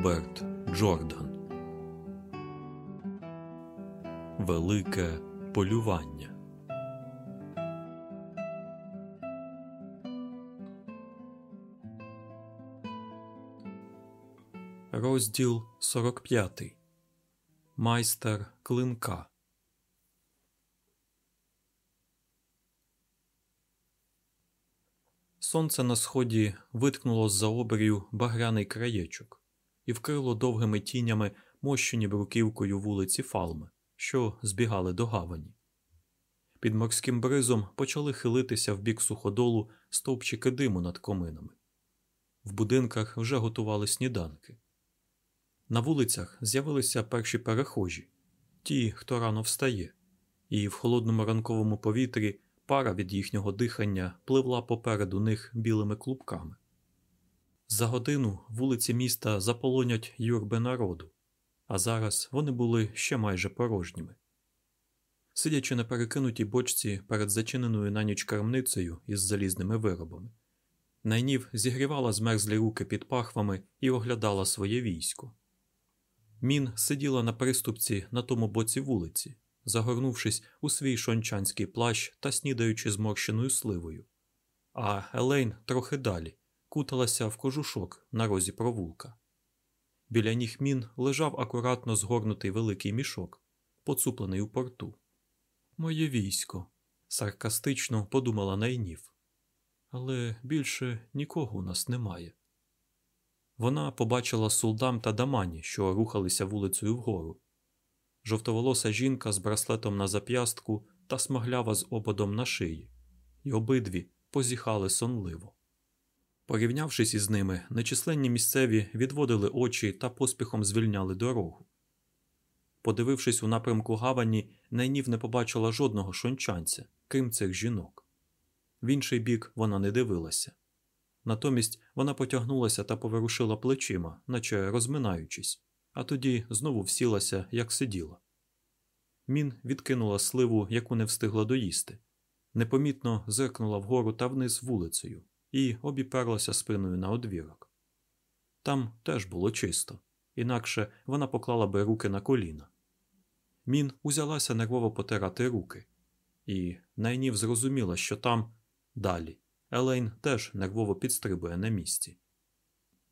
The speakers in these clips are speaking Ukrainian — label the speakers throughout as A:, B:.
A: Роберт Джордан Велике полювання. Розділ 45 Майстер клинка. Сонце на сході виткнуло з за обрію багряний краєчок і вкрило довгими тінями мощені бруківкою вулиці Фалми, що збігали до гавані. Під морським бризом почали хилитися в бік суходолу стовпчики диму над коминами. В будинках вже готували сніданки. На вулицях з'явилися перші перехожі, ті, хто рано встає, і в холодному ранковому повітрі пара від їхнього дихання пливла попереду них білими клубками. За годину вулиці міста заполонять юрби народу, а зараз вони були ще майже порожніми. Сидячи на перекинутій бочці перед зачиненою на ніч крамницею із залізними виробами, найнів зігрівала змерзлі руки під пахвами і оглядала своє військо. Мін сиділа на приступці на тому боці вулиці, загорнувшись у свій шончанський плащ та снідаючи зморщеною сливою. А Елейн трохи далі куталася в кожушок на розі провулка. Біля ніг мін лежав акуратно згорнутий великий мішок, поцуплений у порту. Моє військо, саркастично подумала найнів. Але більше нікого у нас немає. Вона побачила сулдам та дамані, що рухалися вулицею вгору. Жовтоволоса жінка з браслетом на зап'ястку та смаглява з ободом на шиї, і обидві позіхали сонливо. Порівнявшись із ними, нечисленні місцеві відводили очі та поспіхом звільняли дорогу. Подивившись у напрямку гавані, найнів не побачила жодного шончанця, крім цих жінок. В інший бік вона не дивилася. Натомість вона потягнулася та поворушила плечима, наче розминаючись, а тоді знову всілася, як сиділа. Мін відкинула сливу, яку не встигла доїсти, непомітно зиркнула вгору та вниз вулицею і обіперлася спиною на одвірок. Там теж було чисто, інакше вона поклала би руки на коліна. Мін узялася нервово потирати руки, і найнів зрозуміла, що там далі. Елейн теж нервово підстрибує на місці.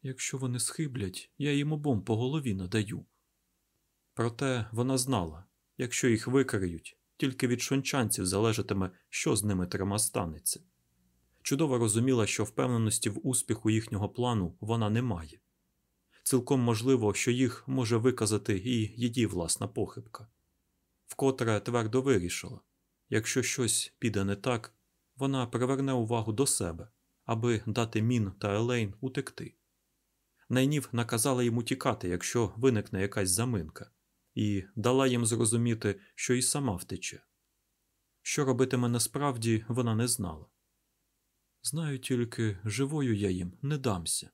A: Якщо вони схиблять, я їм обом по голові надаю. Проте вона знала якщо їх викриють, тільки від шончанців залежатиме, що з ними трьома станеться. Чудово розуміла, що впевненості в успіху їхнього плану вона не має. Цілком можливо, що їх може виказати і її власна похибка. Вкотре твердо вирішила якщо щось піде не так, вона приверне увагу до себе, аби дати Мін та Елейн утекти. Найнів наказала їм утікати, якщо виникне якась заминка, і дала їм зрозуміти, що і сама втече. Що робитиме насправді, вона не знала. Знаю тільки, живою я їм не дамся.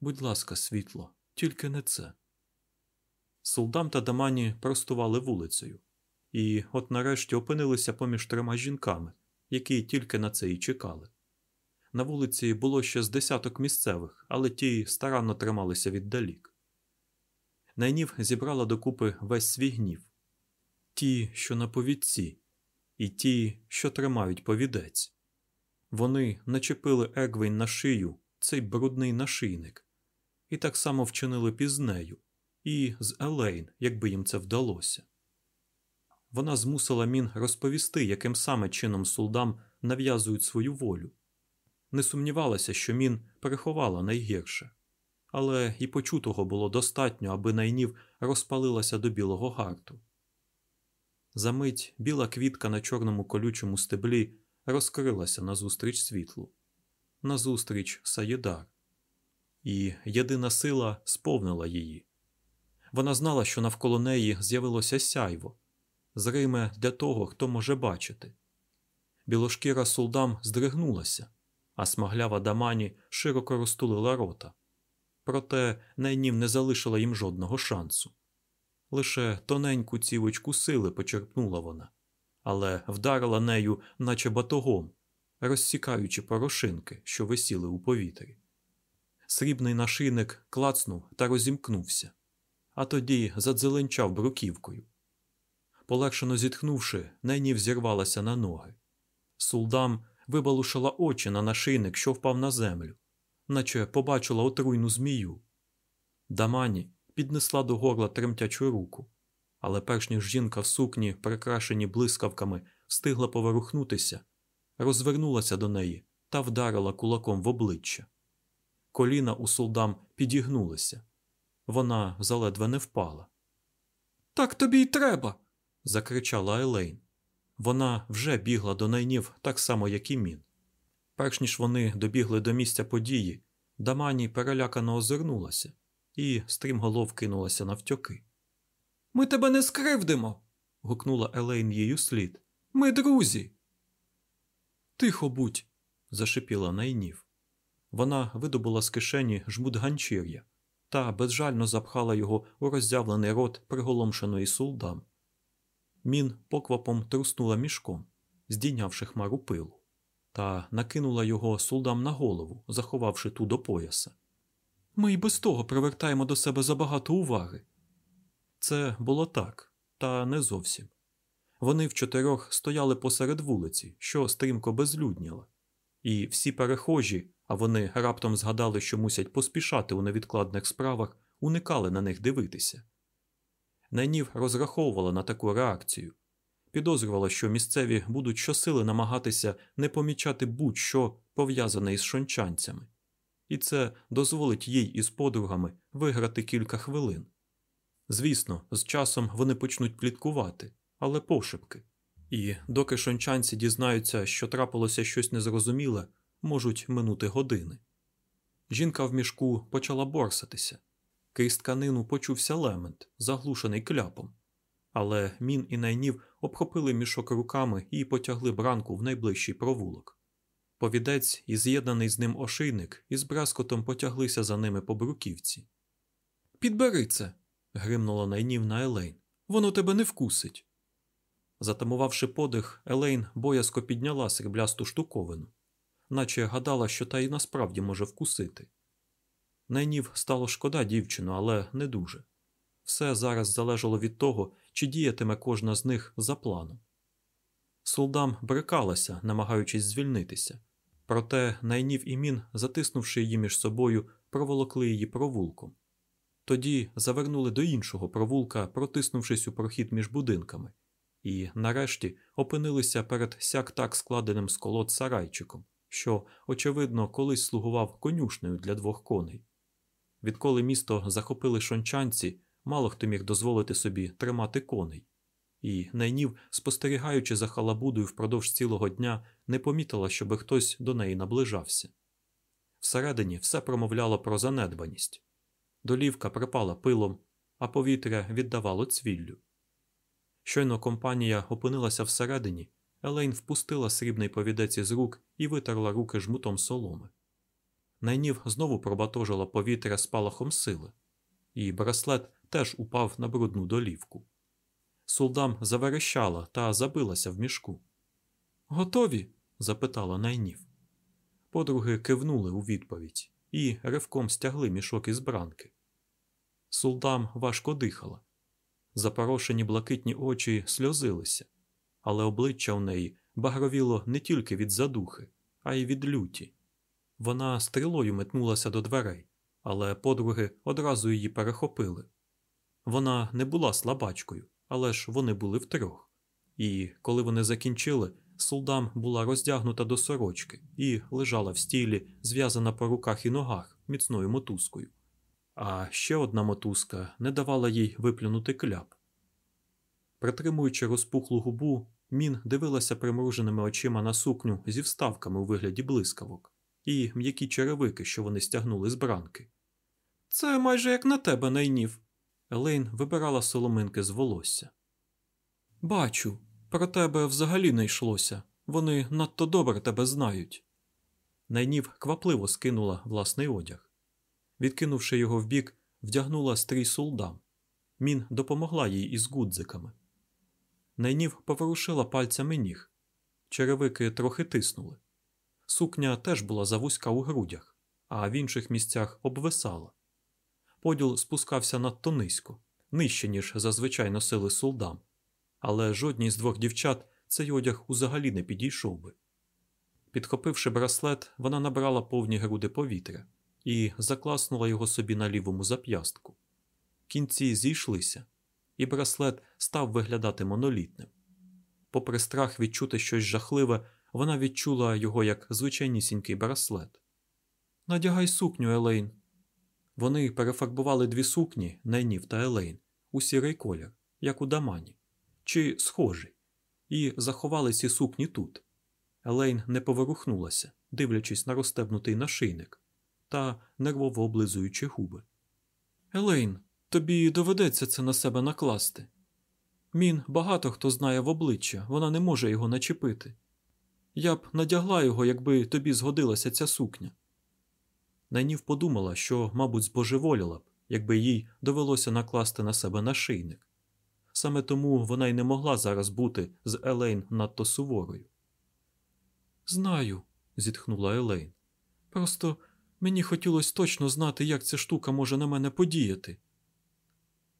A: Будь ласка, світло, тільки не це. Солдам та дамані простували вулицею, і от нарешті опинилися поміж трьома жінками, які тільки на це і чекали. На вулиці було ще з десяток місцевих, але ті старанно трималися віддалік. Найнів зібрала докупи весь свій гнів ті, що на повідці, і ті, що тримають повідець. Вони начепили Егвейн на шию цей брудний нашийник, і так само вчинили пізнею, і з Елейн, якби їм це вдалося. Вона змусила мін розповісти, яким саме чином сулдам нав'язують свою волю. Не сумнівалася, що мін переховала найгірше, але і почутого було достатньо, аби найнів розпалилася до білого гарту. Замить біла квітка на чорному колючому стеблі розкрилася назустріч світлу, назустріч Саєдар, і єдина сила сповнила її. Вона знала, що навколо неї з'явилося сяйво, зриме для того, хто може бачити. Білошкіра сулдам здригнулася, а смаглява дамані широко розтулила рота. Проте найнів не залишила їм жодного шансу. Лише тоненьку цівочку сили почерпнула вона, але вдарила нею, наче батогом, розсікаючи порошинки, що висіли у повітрі. Срібний нашийник клацнув та розімкнувся, а тоді задзеленчав бруківкою. Полегшено зітхнувши, Найнів зірвалася на ноги. Сулдам вибалушила очі на нашийник, що впав на землю, наче побачила отруйну змію. Дамані піднесла до горла тремтячу руку, але перш ніж жінка в сукні, прикрашені блискавками, встигла поворухнутися, розвернулася до неї та вдарила кулаком в обличчя. Коліна у сулдам підігнулися. Вона заледве не впала. Так тобі й треба. закричала Елейн. Вона вже бігла до найнів так само, як і мін. Перш ніж вони добігли до місця події, Дамані перелякано озирнулася і стрімголов кинулася навтьоки. Ми тебе не скривдимо. гукнула Елейн їй слід. Ми друзі. Тихо будь. зашипіла найнів. Вона видобула з кишені жмут ганчір'я та безжально запхала його у роззявлений рот приголомшеної сулдам. Мін поквапом труснула мішком, здійнявши хмару пилу, та накинула його сулдам на голову, заховавши ту до пояса. Ми й без того привертаємо до себе забагато уваги. Це було так, та не зовсім. Вони в чотирьох стояли посеред вулиці, що стрімко безлюдніла, і всі перехожі, а вони раптом згадали, що мусять поспішати у невідкладних справах, уникали на них дивитися. Найнів розраховувала на таку реакцію, підозрювала, що місцеві будуть щосили намагатися не помічати будь-що пов'язане із шончанцями, і це дозволить їй із подругами виграти кілька хвилин. Звісно, з часом вони почнуть пліткувати, але пошепки. І доки шончанці дізнаються, що трапилося щось незрозуміле, можуть минути години. Жінка в мішку почала борсатися. Крізь тканину почувся лемент, заглушений кляпом. Але мін і найнів обхопили мішок руками і потягли бранку в найближчий провулок. Повідець і з'єднаний з ним ошийник із браскотом потяглися за ними по бруківці. Підбери це. Гримнула найнів на Елейн. Воно тебе не вкусить. Затамувавши подих, Елейн боязко підняла сріблясту штуковину, наче гадала, що та й насправді може вкусити. Найнів стало шкода дівчину, але не дуже. Все зараз залежало від того, чи діятиме кожна з них за планом. Сулдам брикалася, намагаючись звільнитися, проте найнів і мін, затиснувши її між собою, проволокли її провулком. Тоді завернули до іншого провулка, протиснувшись у прохід між будинками, і, нарешті, опинилися перед сяк так складеним з колод сарайчиком, що, очевидно, колись слугував конюшнею для двох коней. Відколи місто захопили шончанці, мало хто міг дозволити собі тримати коней, і найнів, спостерігаючи за халабудою впродовж цілого дня, не помітила, щоби хтось до неї наближався. Всередині все промовляло про занедбаність. Долівка припала пилом, а повітря віддавало цвіллю. Щойно компанія опинилася всередині, Елейн впустила срібний повідець із рук і витерла руки жмутом соломи. Найнів знову пробатожила повітря спалахом сили, і браслет теж упав на брудну долівку. Сулдам заверещала та забилася в мішку. Готові? запитала найнів. Подруги кивнули у відповідь і ривком стягли мішок із бранки. Сулдам важко дихала. Запорошені блакитні очі сльозилися, але обличчя у неї багровіло не тільки від задухи, а й від люті. Вона стрілою метнулася до дверей, але подруги одразу її перехопили. Вона не була слабачкою, але ж вони були втрьох. І коли вони закінчили, Сулдам була роздягнута до сорочки і лежала в стілі, зв'язана по руках і ногах міцною мотузкою. А ще одна мотузка не давала їй виплюнути кляп. Притримуючи розпухлу губу, Мін дивилася примруженими очима на сукню зі вставками у вигляді блискавок і м'які черевики, що вони стягнули з бранки. Це майже як на тебе найнів. Елейн вибирала соломинки з волосся. Бачу, про тебе взагалі не йшлося. Вони надто добре тебе знають. Найнів квапливо скинула власний одяг. Відкинувши його вбік, вдягнула стрій сулдам. Мін допомогла їй із гудзиками. Найнів поворушила пальцями ніг. Черевики трохи тиснули. Сукня теж була завузька у грудях, а в інших місцях обвисала. Поділ спускався надто низько, нижче, ніж зазвичай носили солдам, але жодній з двох дівчат цей одяг узагалі не підійшов би. Підхопивши браслет, вона набрала повні груди повітря і закласнула його собі на лівому зап'ястку. Кінці зійшлися, і браслет став виглядати монолітним. Попри страх відчути щось жахливе, вона відчула його як звичайнісінький браслет. Надягай сукню, Елейн. Вони перефарбували дві сукні Найнів та Елейн у сірий колір, як у дамані, чи схожий, і заховали ці сукні тут. Елейн не поворухнулася, дивлячись на розстебнутий нашийник та нервово облизуючи губи. Елейн, тобі доведеться це на себе накласти. Мін багато хто знає в обличчя, вона не може його начепити. Я б надягла його, якби тобі згодилася ця сукня. Найнів подумала, що, мабуть, збожеволіла б, якби їй довелося накласти на себе нашийник. Саме тому вона й не могла зараз бути з Елейн надто суворою. Знаю, зітхнула Елейн. Просто мені хотілося точно знати, як ця штука може на мене подіяти.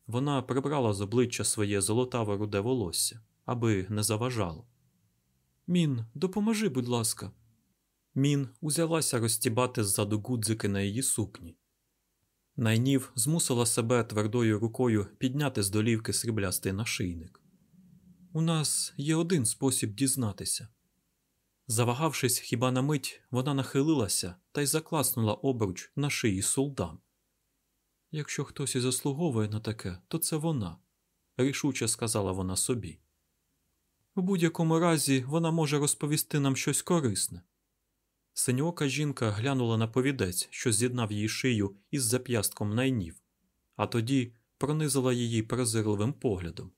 A: Вона прибрала з обличчя своє золотаве руде волосся, аби не заважало. Мін, допоможи, будь ласка. Мін узялася розтібати ззаду гудзики на її сукні. Найнів змусила себе твердою рукою підняти з долівки сріблястий нашийник. У нас є один спосіб дізнатися. Завагавшись хіба на мить, вона нахилилася та й закласнула обруч на шиї солдам. Якщо хтось і заслуговує на таке, то це вона, рішуче сказала вона собі. У будь-якому разі вона може розповісти нам щось корисне. Синьока жінка глянула на повідець, що з'єднав її шию із зап'ястком найнів, а тоді пронизила її презирливим поглядом.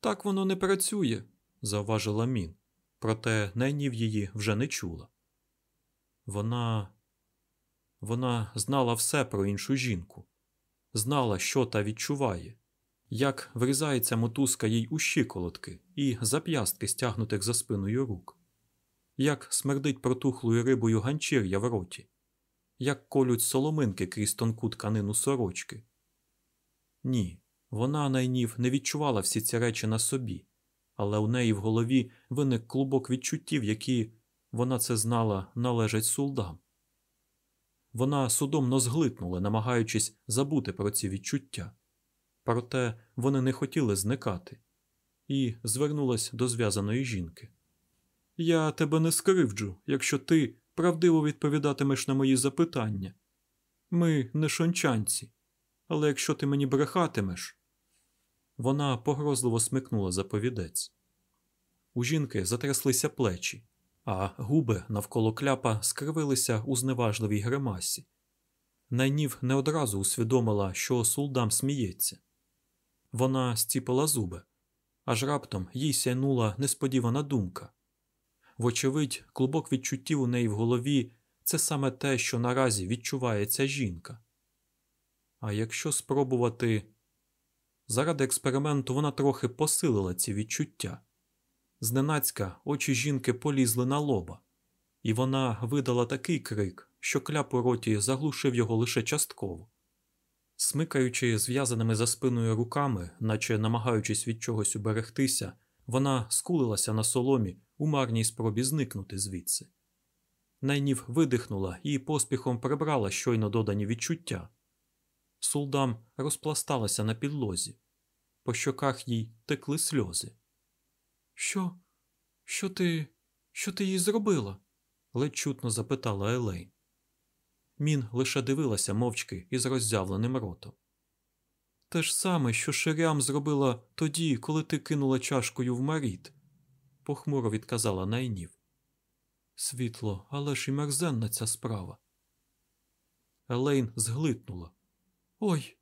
A: Так воно не працює, зауважила мін, проте найнів її вже не чула. Вона. Вона знала все про іншу жінку, знала, що та відчуває, як врізається мотузка їй у щиколотки і зап'ястки стягнутих за спиною рук як смердить протухлою рибою ганчір'я в роті, як колють соломинки крізь тонку тканину сорочки. Ні, вона найнів не відчувала всі ці речі на собі, але у неї в голові виник клубок відчуттів, які, вона це знала, належать сулдам. Вона судомно зглитнула, намагаючись забути про ці відчуття. Проте вони не хотіли зникати, і звернулась до зв'язаної жінки. Я тебе не скривджу, якщо ти правдиво відповідатимеш на мої запитання. Ми не шончанці, але якщо ти мені брехатимеш. Вона погрозливо смикнула заповідець. У жінки затряслися плечі, а губи навколо кляпа скривилися у зневажливій гримасі. Найнів не одразу усвідомила, що сулдам сміється. Вона стіпила зуби, аж раптом їй сяйнула несподівана думка. Вочевидь, клубок відчуттів у неї в голові це саме те, що наразі відчуває ця жінка. А якщо спробувати. Заради експерименту вона трохи посилила ці відчуття. Зненацька очі жінки полізли на лоба, і вона видала такий крик, що кляп у роті заглушив його лише частково. Смикаючи зв'язаними за спиною руками, наче намагаючись від чогось уберегтися, вона скулилася на соломі у марній спробі зникнути звідси. Найнів видихнула і поспіхом прибрала щойно додані відчуття. Сулдам розпласталася на підлозі, по щоках їй текли сльози. Що? Що ти Що ти їй зробила? ледь чутно запитала Елейн. Мін лише дивилася мовчки із роззявленим ротом. Те ж саме, що Ширям зробила тоді, коли ти кинула чашкою в Маріт, похмуро відказала найнів. Світло, але ж і мерзенна ця справа. Елейн зглитнула. Ой.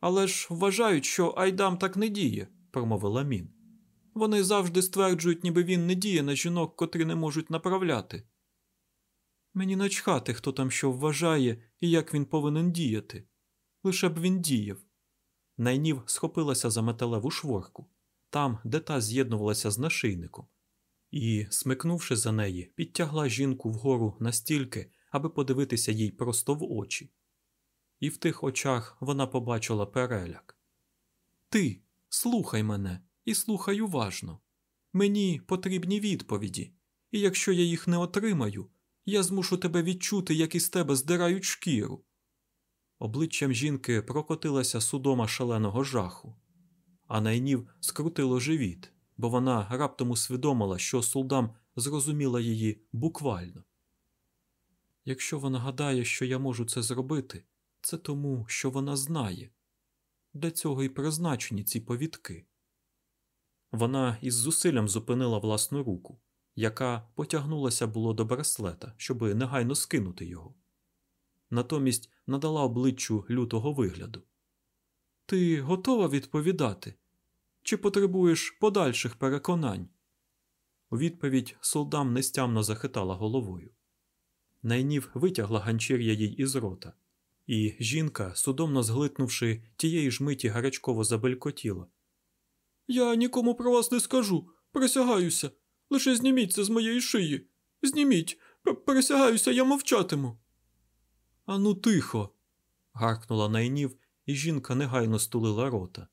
A: Але ж вважають, що Айдам так не діє, промовила мін. Вони завжди стверджують, ніби він не діє на жінок, котрі не можуть направляти. Мені начхати, хто там що вважає і як він повинен діяти. Лише б він діяв. Найнів схопилася за металеву шворку, там, де та з'єднувалася з нашийником, і, смикнувши за неї, підтягла жінку вгору настільки, аби подивитися їй просто в очі. І в тих очах вона побачила переляк. Ти слухай мене і слухай уважно. Мені потрібні відповіді, і якщо я їх не отримаю, я змушу тебе відчути, як із тебе здирають шкіру. Обличчям жінки прокотилася судома шаленого жаху, а найнів скрутило живіт, бо вона раптом усвідомила, що сулдам зрозуміла її буквально. Якщо вона гадає, що я можу це зробити, це тому, що вона знає. Для цього і призначені ці повідки. Вона із зусиллям зупинила власну руку, яка потягнулася було до браслета, щоби негайно скинути його. Натомість надала обличчю лютого вигляду. Ти готова відповідати? Чи потребуєш подальших переконань? У відповідь солдам нестямно захитала головою. Найнів витягла ганчір'я їй із рота, і жінка, судомно зглитнувши, тієї ж миті гарячково забелькотіла. Я нікому про вас не скажу. Присягаюся. Лише зніміть це з моєї шиї. Зніміть. Присягаюся, я мовчатиму. Ану, тихо. гаркнула найнів, і жінка негайно стулила рота.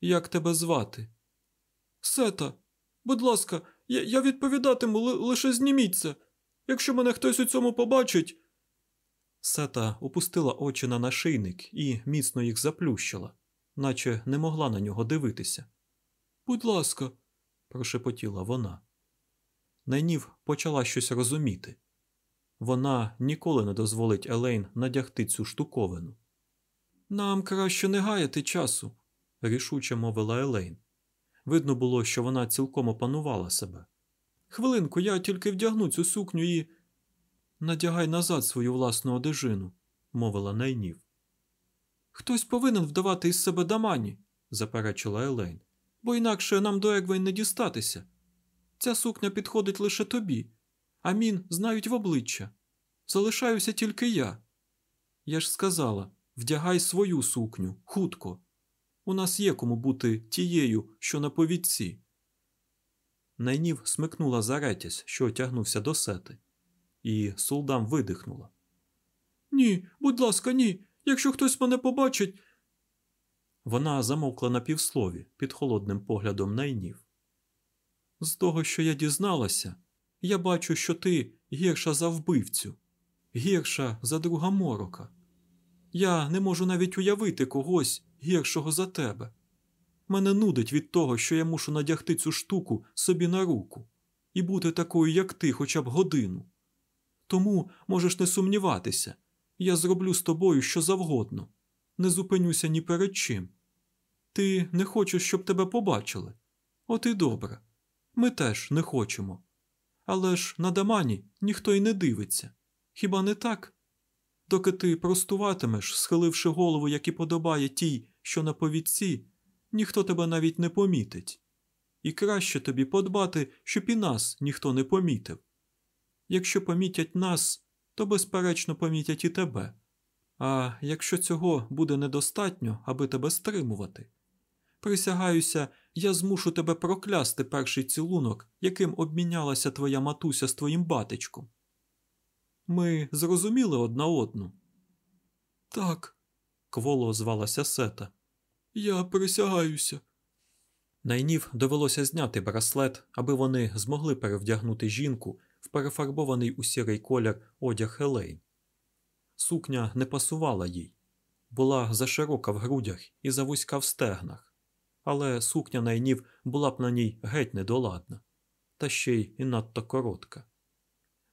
A: Як тебе звати? Сета. Будь ласка, я я відповідатиму, лише зніміть це. Якщо мене хтось у цьому побачить. Сета опустила очі на нашийник і міцно їх заплющила, наче не могла на нього дивитися. Будь ласка, прошепотіла вона. Найнів почала щось розуміти. Вона ніколи не дозволить Елейн надягти цю штуковину. Нам краще не гаяти часу, рішуче мовила Елейн. Видно було, що вона цілком опанувала себе. Хвилинку, я тільки вдягну цю сукню і. Надягай назад свою власну одежину, мовила найнів. Хтось повинен вдавати із себе дамані, заперечила Елейн, бо інакше нам до Егвейн не дістатися. Ця сукня підходить лише тобі, а мін знають в обличчя. Залишаюся тільки я. Я ж сказала вдягай свою сукню, хутко. У нас є кому бути тією, що на повідці. Найнів смикнула заретязь, що тягнувся до сети, і сулдам видихнула. Ні, будь ласка, ні. Якщо хтось мене побачить. Вона замовкла на півслові під холодним поглядом найнів. З того, що я дізналася, я бачу, що ти гірша за вбивцю, гірша за друга морока. Я не можу навіть уявити когось гіршого за тебе. Мене нудить від того, що я мушу надягти цю штуку собі на руку і бути такою, як ти, хоча б годину. Тому можеш не сумніватися, я зроблю з тобою що завгодно, не зупинюся ні перед чим. Ти не хочеш, щоб тебе побачили. От і добре. Ми теж не хочемо. Але ж на дамані ніхто й не дивиться. Хіба не так? Доки ти простуватимеш, схиливши голову, як і подобає тій, що на повідці, ніхто тебе навіть не помітить. І краще тобі подбати, щоб і нас ніхто не помітив. Якщо помітять нас, то безперечно помітять і тебе. А якщо цього буде недостатньо, аби тебе стримувати, присягаюся, я змушу тебе проклясти перший цілунок, яким обмінялася твоя матуся з твоїм батечком. Ми зрозуміли одна одну. Так, кволо озвалася сета. Я присягаюся. Найнів довелося зняти браслет, аби вони змогли перевдягнути жінку в перефарбований у сірий колір одяг Хелейн. Сукня не пасувала їй, була заширока в грудях і завузька в стегнах, але сукня найнів була б на ній геть недоладна, та ще й і надто коротка.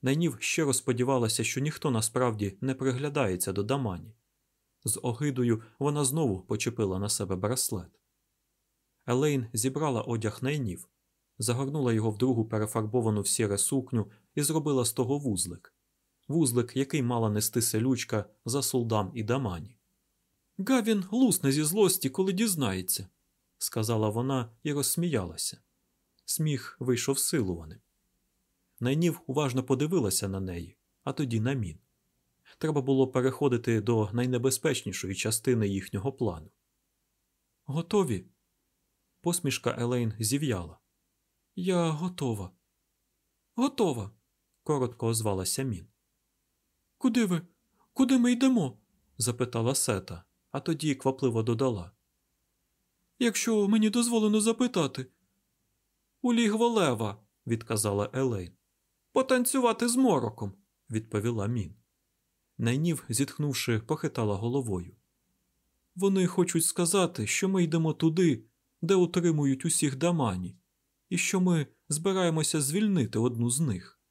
A: Найнів щиро сподівалася, що ніхто насправді не приглядається до дамані. З огидою вона знову почепила на себе браслет. Елейн зібрала одяг найнів, загорнула його в другу перефарбовану в сіре сукню і зробила з того вузлик вузлик, який мала нести селючка за солдам і дамані. Гавін лусне зі злості, коли дізнається, сказала вона і розсміялася. Сміх вийшов силуваним. Найнів уважно подивилася на неї, а тоді на мін. Треба було переходити до найнебезпечнішої частини їхнього плану. Готові? Посмішка Елейн зів'яла. Я готова. Готова, коротко озвалася мін. Куди ви? Куди ми йдемо? запитала Сета, а тоді квапливо додала. Якщо мені дозволено запитати. У лігво відказала Елейн. Потанцювати з мороком, відповіла Мін. Найнів, зітхнувши, похитала головою. Вони хочуть сказати, що ми йдемо туди, де утримують усіх дамані, і що ми збираємося звільнити одну з них.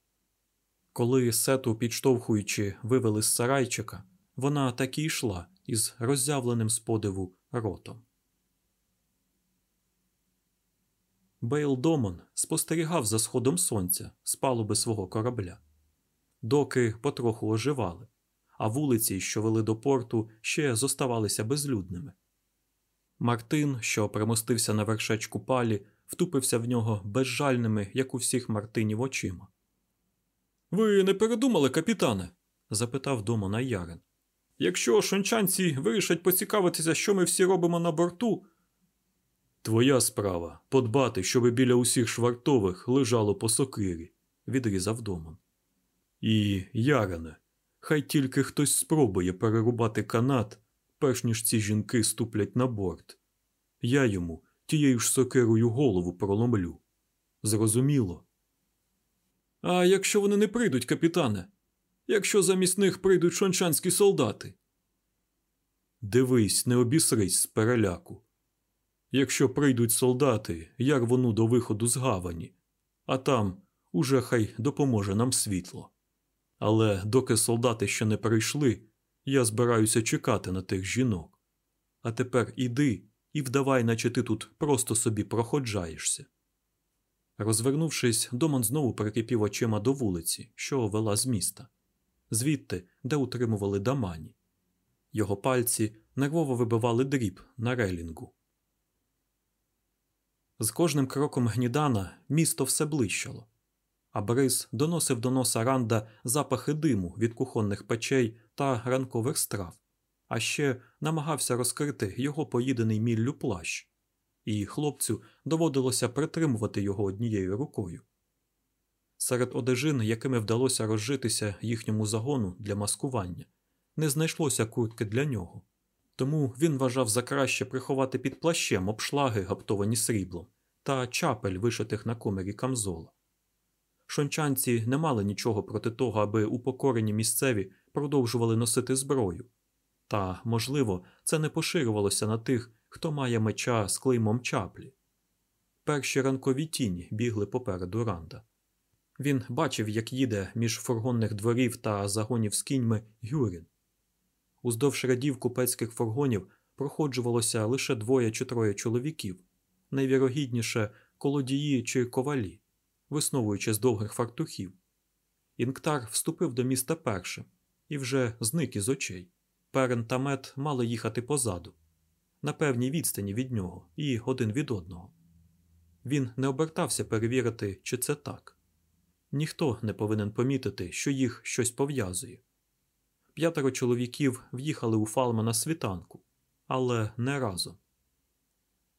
A: Коли сету, підштовхуючи, вивели з сарайчика, вона так і йшла із роззявленим з подиву ротом. Бейл Домон спостерігав за сходом сонця з палуби свого корабля, доки потроху оживали, а вулиці, що вели до порту, ще зоставалися безлюдними. Мартин, що примостився на вершечку палі, втупився в нього безжальними, як у всіх Мартинів очима. Ви не передумали, капітане? запитав Домона Ярен. Якщо шончанці вирішать поцікавитися, що ми всі робимо на борту. Твоя справа подбати, щоби біля усіх швартових лежало по сокирі, відрізав Домон. І, Ярене, хай тільки хтось спробує перерубати канат, перш ніж ці жінки ступлять на борт. Я йому тією ж сокирою голову проломлю. Зрозуміло. А якщо вони не прийдуть, капітане? Якщо замість них прийдуть шончанські солдати? Дивись, не обісрись з переляку. Якщо прийдуть солдати, я рвону до виходу з гавані, а там уже хай допоможе нам світло. Але доки солдати ще не прийшли, я збираюся чекати на тих жінок. А тепер іди і вдавай, наче ти тут просто собі проходжаєшся. Розвернувшись, Доман знову перекипів очима до вулиці, що вела з міста, звідти, де утримували дамані. Його пальці нервово вибивали дріб на релінгу. З кожним кроком гнідана місто все блищало, а Борис доносив до носа Ранда запахи диму від кухонних печей та ранкових страв, а ще намагався розкрити його поїдений міллю плащ, і хлопцю доводилося притримувати його однією рукою. Серед одежин, якими вдалося розжитися їхньому загону для маскування, не знайшлося куртки для нього, тому він вважав за краще приховати під плащем обшлаги, гаптовані сріблом, та чапель, вишитих на комері камзола. Шончанці не мали нічого проти того, аби упокорені місцеві продовжували носити зброю, та, можливо, це не поширювалося на тих, хто має меча з клеймом чаплі. Перші ранкові тіні бігли попереду ранда. Він бачив, як їде між фургонних дворів та загонів з кіньми Гюрін. Уздовж рядів купецьких фургонів проходжувалося лише двоє чи троє чоловіків, найвірогідніше колодії чи ковалі, висновуючи з довгих фартухів. Інктар вступив до міста першим і вже зник із очей. Перен та мед мали їхати позаду, на певній відстані від нього і один від одного. Він не обертався перевірити, чи це так. Ніхто не повинен помітити, що їх щось пов'язує. П'ятеро чоловіків в'їхали у Фалма на світанку, але не разом.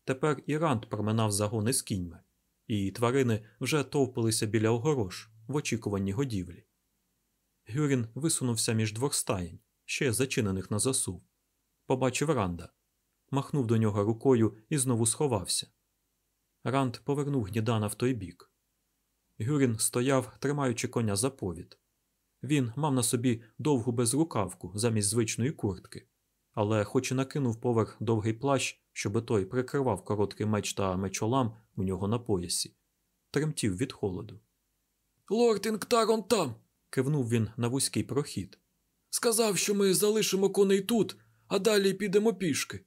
A: Тепер і Ранд проминав загони з кіньми, і тварини вже товпилися біля огорош в очікуванні годівлі. Гюрін висунувся між двох стаєнь, ще зачинених на засув. Побачив Ранда, махнув до нього рукою і знову сховався. Ранд повернув гнідана в той бік. Гюрін стояв, тримаючи коня за повід. Він мав на собі довгу безрукавку замість звичної куртки, але, хоч і накинув поверх довгий плащ, щоби той прикривав короткий меч та мечолам у нього на поясі, тремтів від холоду. Лорд Інктарон там. кивнув він на вузький прохід. Сказав, що ми залишимо коней тут, а далі підемо пішки.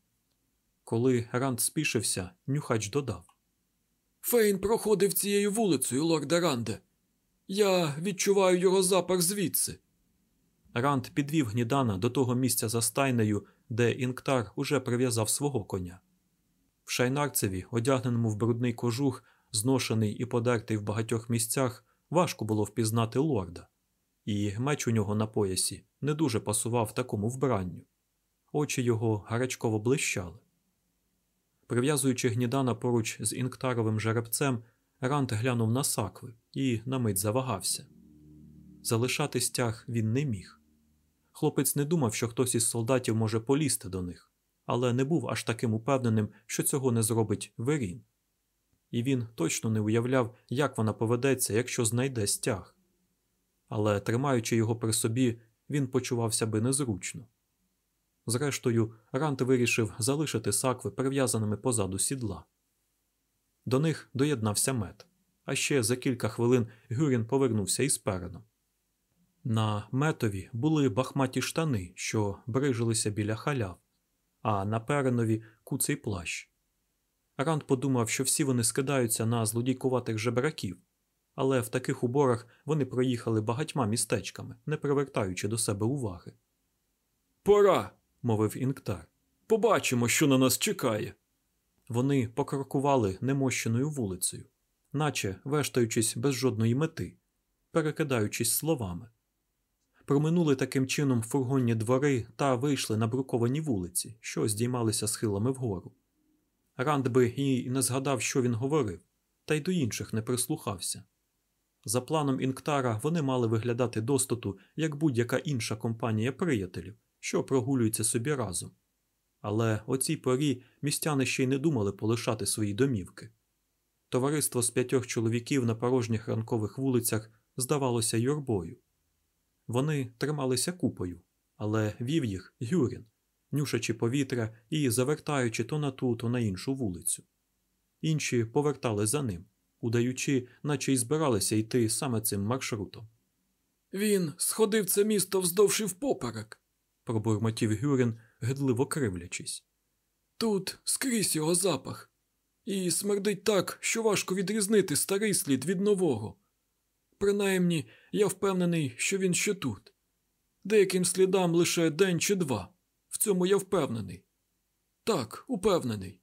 A: Коли Ранд спішився, нюхач додав. Фейн проходив цією вулицею, лорде Ранде. Я відчуваю його запах звідси. Ранд підвів гнідана до того місця за стайнею, де Інктар уже прив'язав свого коня. В шайнарцеві, одягненому в брудний кожух, зношений і подертий в багатьох місцях, важко було впізнати лорда, і меч у нього на поясі не дуже пасував такому вбранню. Очі його гарячково блищали. Прив'язуючи гнідана поруч з інктаровим жеребцем, Рант глянув на сакви і на мить завагався. Залишати стяг він не міг. Хлопець не думав, що хтось із солдатів може полізти до них, але не був аж таким упевненим, що цього не зробить Верін. І він точно не уявляв, як вона поведеться, якщо знайде стяг. Але, тримаючи його при собі, він почувався би незручно. Зрештою, Рант вирішив залишити сакви прив'язаними позаду сідла. До них доєднався мед, а ще за кілька хвилин Гюрін повернувся із переном. На метові були бахматі штани, що брижилися біля халяв, а на перенові куций плащ. Ранд подумав, що всі вони скидаються на злодійкуватих жебраків, але в таких уборах вони проїхали багатьма містечками, не привертаючи до себе уваги.
B: Пора,
A: мовив Інктар.
B: побачимо, що на нас чекає.
A: Вони покрокували немощеною вулицею, наче вештаючись без жодної мети, перекидаючись словами. Проминули таким чином фургонні двори та вийшли на бруковані вулиці, що здіймалися схилами вгору. Ранд би і не згадав, що він говорив, та й до інших не прислухався. За планом Інктара вони мали виглядати достоту, як будь-яка інша компанія приятелів, що прогулюються собі разом. Але о цій порі містяни ще й не думали полишати свої домівки. Товариство з п'ятьох чоловіків на порожніх ранкових вулицях здавалося юрбою. Вони трималися купою, але вів їх Гюрін, нюшачи повітря і завертаючи то на ту, то на іншу вулицю. Інші повертали за ним, удаючи, наче й збиралися йти саме цим маршрутом.
B: Він сходив це місто вздовж і впоперек.
A: пробурмотів Гюрін, гидливо кривлячись.
B: Тут скрізь його запах, і смердить так, що важко відрізнити старий слід від нового. Принаймні, я впевнений, що він ще тут. Деяким слідам лише день чи два. В цьому я впевнений. Так, упевнений.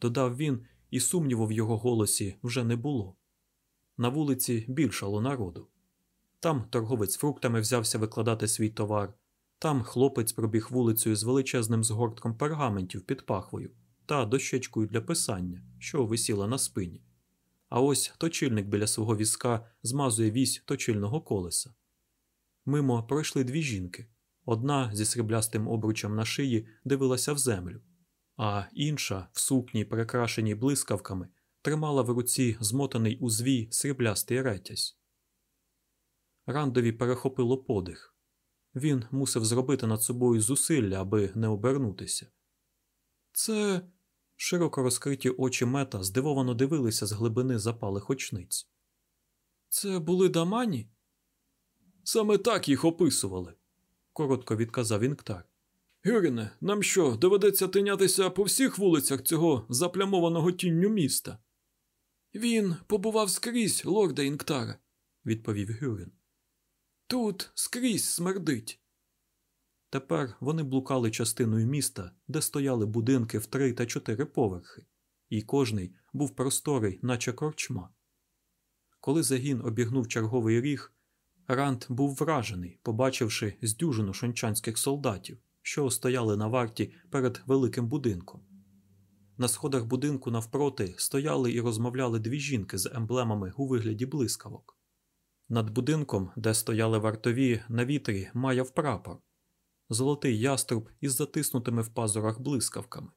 A: Додав він, і сумніву в його голосі вже не було. На вулиці більшало народу. Там торговець фруктами взявся викладати свій товар, там хлопець пробіг вулицею з величезним згортком пергаментів під пахвою та дощечкою для писання, що висіла на спині. А ось точильник біля свого візка змазує вісь точильного колеса. Мимо пройшли дві жінки. Одна зі сріблястим обручем на шиї дивилася в землю, а інша, в сукні, прикрашеній блискавками, тримала в руці змотаний у звій сріблястий ретязь. Рандові перехопило подих. Він мусив зробити над собою зусилля, аби не обернутися. Це широко розкриті очі мета здивовано дивилися з глибини запалих очниць.
B: Це були дамані? Саме так їх описували,
A: коротко відказав Інктар.
B: Гюріне, нам що, доведеться тинятися по всіх вулицях цього заплямованого тінню міста? Він побував скрізь, лорда Інктара,
A: відповів Гюрін.
B: Тут скрізь смердить.
A: Тепер вони блукали частиною міста, де стояли будинки в три та чотири поверхи, і кожний був просторий, наче корчма. Коли загін обігнув черговий ріг, Рант був вражений, побачивши здюжину шончанських солдатів, що стояли на варті перед великим будинком. На сходах будинку навпроти стояли і розмовляли дві жінки з емблемами у вигляді блискавок. Над будинком, де стояли вартові, на вітрі маяв прапор, золотий яструб із затиснутими в пазурах блискавками.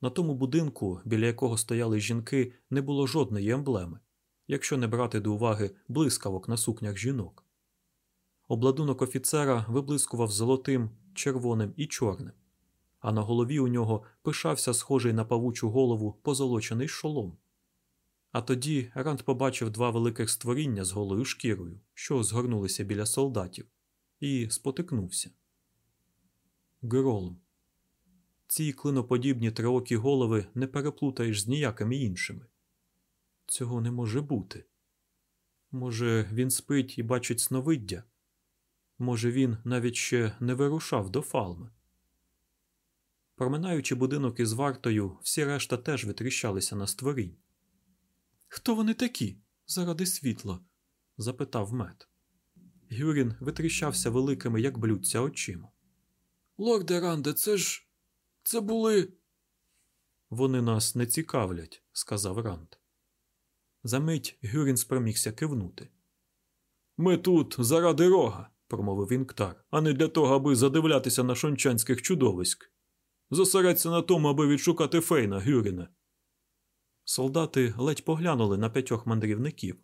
A: На тому будинку, біля якого стояли жінки, не було жодної емблеми, якщо не брати до уваги блискавок на сукнях жінок. Обладунок офіцера виблискував золотим, червоним і чорним, а на голові у нього пишався схожий на павучу голову позолочений шолом. А тоді Ранд побачив два великих створіння з голою шкірою, що згорнулися біля солдатів, і спотикнувся. Гролм. Ці клиноподібні триокі голови не переплутаєш з ніякими іншими. Цього не може бути. Може, він спить і бачить сновиддя? Може, він навіть ще не вирушав до фалми. Проминаючи будинок із вартою, всі решта теж витріщалися на створінь. Хто вони такі? Заради світла? запитав мед. Гюрін витріщався великими, як блюдця, очима.
B: Лорде Ранде, це ж. це були.
A: Вони нас не цікавлять, сказав Ранд. Замить Гюрін спромігся кивнути.
B: Ми тут заради рога,
A: промовив Інктар, а не для того, аби задивлятися на шончанських чудовиськ. Зосередься на тому, аби відшукати Фейна, Гюріне. Солдати ледь поглянули на п'ятьох мандрівників.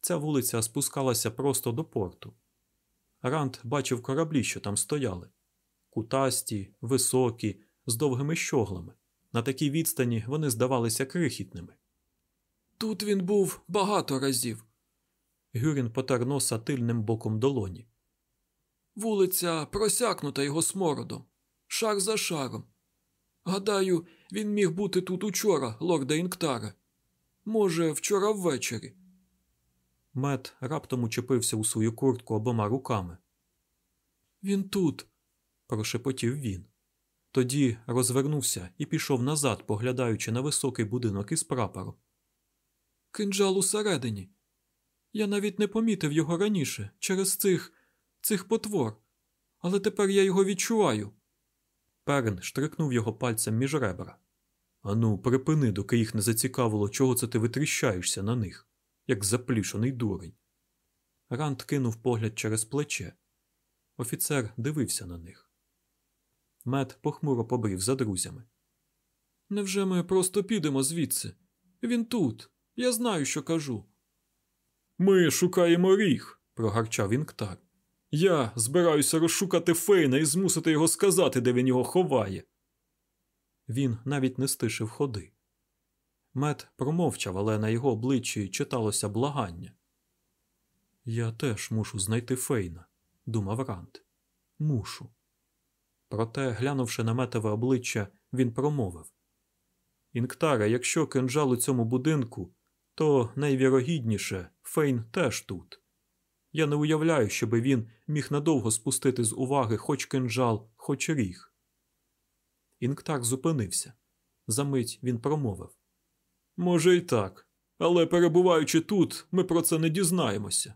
A: Ця вулиця спускалася просто до порту. Рант бачив кораблі, що там стояли кутасті, високі, з довгими щоглами. На такій відстані вони здавалися крихітними.
B: Тут він був багато разів.
A: Гюрін потер носа тильним боком долоні.
B: Вулиця просякнута його смородом, шар за шаром. Гадаю, він міг бути тут учора, лорда Інктара. Може, вчора ввечері.
A: Мед раптом учепився у свою куртку обома руками.
B: Він тут.
A: прошепотів він. Тоді розвернувся і пішов назад, поглядаючи на високий будинок із прапором.
B: Кинджал усередині. Я навіть не помітив його раніше через цих цих потвор, але тепер я його відчуваю.
A: Перн штрикнув його пальцем між ребра. Ану, припини, доки їх не зацікавило, чого це ти витріщаєшся на них, як заплішений дурень. Рант кинув погляд через плече. Офіцер дивився на них. Мед похмуро побрів за друзями.
B: Невже ми просто підемо звідси? Він тут. Я знаю, що кажу.
A: Ми шукаємо ріг, прогарчав Інктар. Я збираюся розшукати Фейна і змусити його сказати, де він його ховає. Він навіть не стишив ходи. Мед промовчав, але на його обличчі читалося благання. Я теж мушу знайти Фейна, думав Рант. Мушу. Проте, глянувши на метове обличчя, він промовив Інктара, якщо кинжал у цьому будинку, то найвірогідніше Фейн теж тут. Я не уявляю, щоби він міг надовго спустити з уваги хоч кинжал, хоч ріг. Інктар зупинився. Замить він промовив Може, й так, але перебуваючи тут, ми про це не дізнаємося.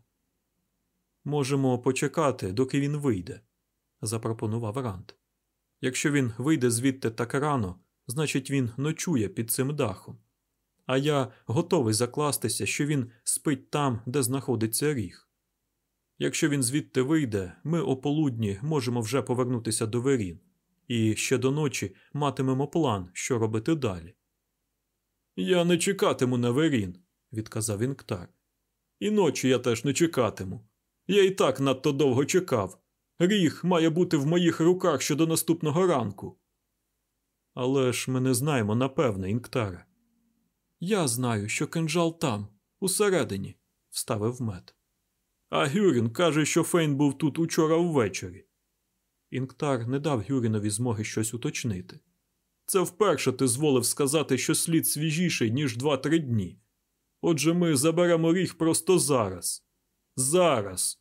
A: Можемо почекати, доки він вийде, запропонував Рант. Якщо він вийде звідти так рано, значить він ночує під цим дахом. А я готовий закластися, що він спить там, де знаходиться ріг. Якщо він звідти вийде, ми ополудні можемо вже повернутися до Верін, і ще до ночі матимемо план, що робити далі. Я не чекатиму на Верін, відказав Інктар. І ночі я теж не чекатиму. Я і так надто довго чекав. Ріг має бути в моїх руках ще до наступного ранку. Але ж ми не знаємо напевне, Інктаре.
B: Я знаю, що кинжал там, усередині, вставив мед.
A: А Гюрін каже, що Фейн був тут учора ввечері. Інктар не дав Гюрінові змоги щось уточнити. Це вперше ти зволив сказати, що слід свіжіший, ніж два-три дні. Отже, ми заберемо ріг просто зараз. Зараз.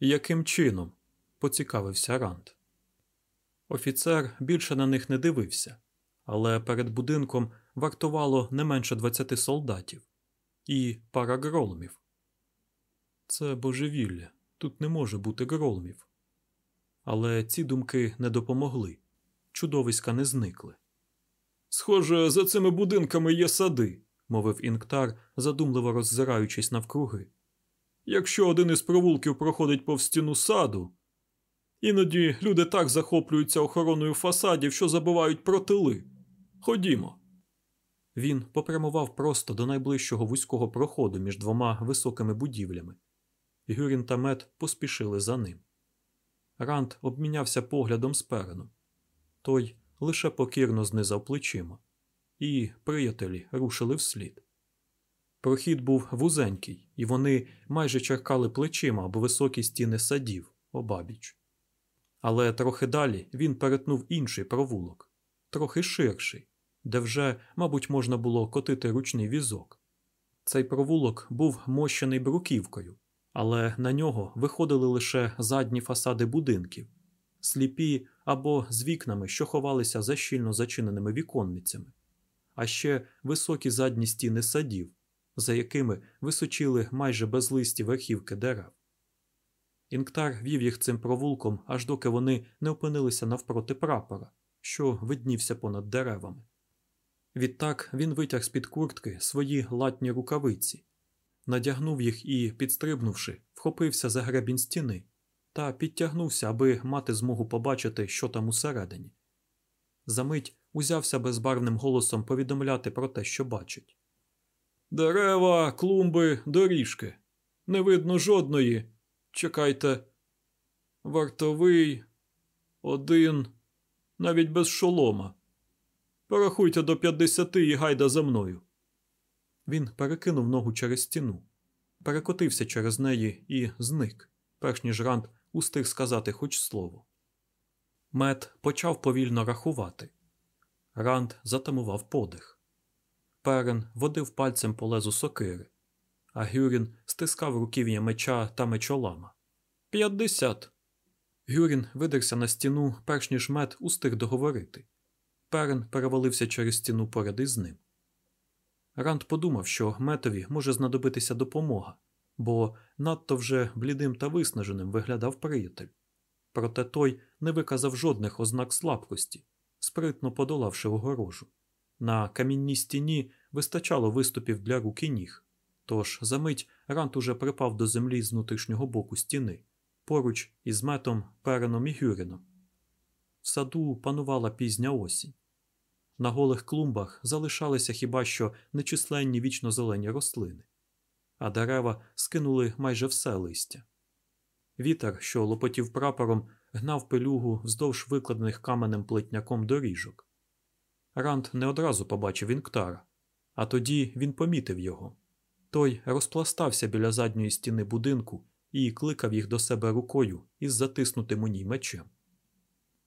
A: Яким чином? поцікавився Рант. Офіцер більше на них не дивився, але перед будинком вартувало не менше двадцяти солдатів і пара гролмів. Це божевілля, тут не може бути гролмів. Але ці думки не допомогли, чудовиська не зникли. Схоже, за цими будинками є сади, мовив Інктар, задумливо роззираючись навкруги. Якщо один із провулків проходить повз стіну саду, іноді люди так захоплюються охороною фасадів, що забувають про тили. Ходімо. Він попрямував просто до найближчого вузького проходу між двома високими будівлями. Гюрін та Мед поспішили за ним. Ранд обмінявся поглядом з переном. Той лише покірно знизав плечима, і приятелі рушили вслід. Прохід був вузенький, і вони майже черкали плечима або високі стіни садів обабіч. Але трохи далі він перетнув інший провулок, трохи ширший, де вже, мабуть, можна було котити ручний візок. Цей провулок був мощений бруківкою, але на нього виходили лише задні фасади будинків, сліпі або з вікнами, що ховалися за щільно зачиненими віконницями, а ще високі задні стіни садів, за якими височили майже безлисті верхівки дерев. Інктар вів їх цим провулком, аж доки вони не опинилися навпроти прапора, що виднівся понад деревами. Відтак він витяг з під куртки свої латні рукавиці надягнув їх і, підстрибнувши, вхопився за гребінь стіни та підтягнувся, аби мати змогу побачити, що там усередині. Замить узявся безбарвним голосом повідомляти про те, що бачить. Дерева, клумби, доріжки. Не видно жодної. Чекайте. Вартовий. Один. Навіть без шолома. Порахуйте до п'ятдесяти і гайда за мною. Він перекинув ногу через стіну, перекотився через неї і зник, перш ніж Ранд устиг сказати хоч слово. Мед почав повільно рахувати. Ранд затамував подих. Перен водив пальцем по лезу сокири, а Гюрін стискав руків'я меча та мечолама. П'ятдесят. Гюрін видерся на стіну, перш ніж мед устиг договорити. Перен перевалився через стіну поряд із ним. Ранд подумав, що метові може знадобитися допомога, бо надто вже блідим та виснаженим виглядав приятель. Проте той не виказав жодних ознак слабкості, спритно подолавши огорожу. На камінній стіні вистачало виступів для рук і ніг, тож за мить Рант уже припав до землі з внутрішнього боку стіни, поруч із метом, переном і гюрином. В саду панувала пізня осінь. На голих клумбах залишалися хіба що нечисленні вічно-зелені рослини, а дерева скинули майже все листя. Вітер, що лопотів прапором, гнав пилюгу вздовж викладених каменем плетняком доріжок. Ранд не одразу побачив інктара, а тоді він помітив його. Той розпластався біля задньої стіни будинку і кликав їх до себе рукою із затиснутим у ній мечем.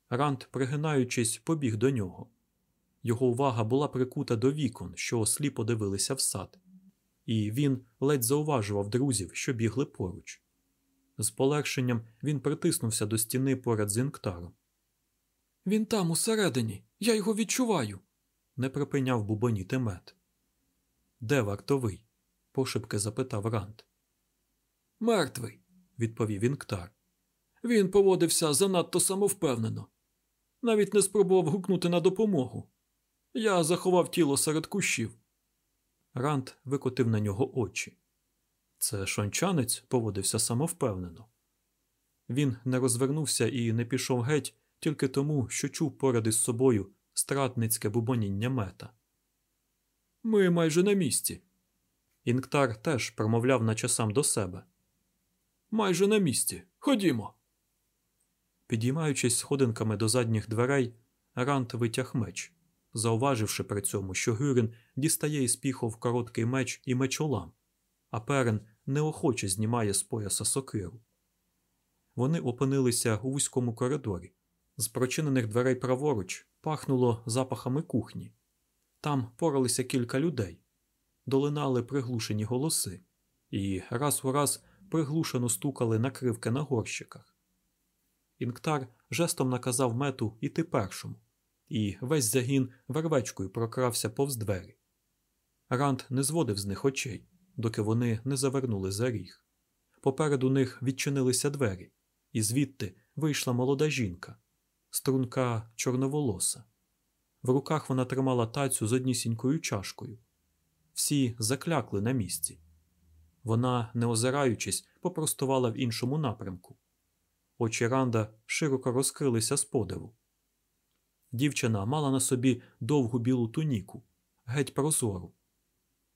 A: Ранд, пригинаючись, побіг до нього. Його увага була прикута до вікон, що сліпо дивилися в сад, і він ледь зауважував друзів, що бігли поруч. З полегшенням він притиснувся до стіни поряд з інктаром. Він там, усередині, я його відчуваю, не припиняв бубоніти мед. Де вартовий? пошепки запитав Ранд. Мертвий, відповів інктар. Він поводився занадто самовпевнено. Навіть не спробував гукнути на допомогу. Я заховав тіло серед кущів. Ранд викотив на нього очі. Це шончанець поводився самовпевнено. Він не розвернувся і не пішов геть тільки тому, що чув поряд із собою стратницьке бубоніння мета. Ми майже на місці. Інктар теж промовляв наче сам до себе. Майже на місці. Ходімо. Підіймаючись сходинками до задніх дверей, Рант витяг меч, зауваживши при цьому, що Гюрін дістає із піхов короткий меч і мечолам, а перен неохоче знімає з пояса сокиру. Вони опинилися у вузькому коридорі. З прочинених дверей праворуч пахнуло запахами кухні. Там поралися кілька людей, долинали приглушені голоси і раз у раз приглушено стукали накривки на горщиках. Інктар жестом наказав мету іти першому, і весь загін вервечкою прокрався повз двері. Ранд не зводив з них очей, доки вони не завернули за ріг. Попереду них відчинилися двері, і звідти вийшла молода жінка, струнка чорноволоса. В руках вона тримала тацю з однісінькою чашкою. Всі заклякли на місці. Вона, не озираючись, попростувала в іншому напрямку. Очі Ранда широко розкрилися з подиву. Дівчина мала на собі довгу білу туніку, геть прозору.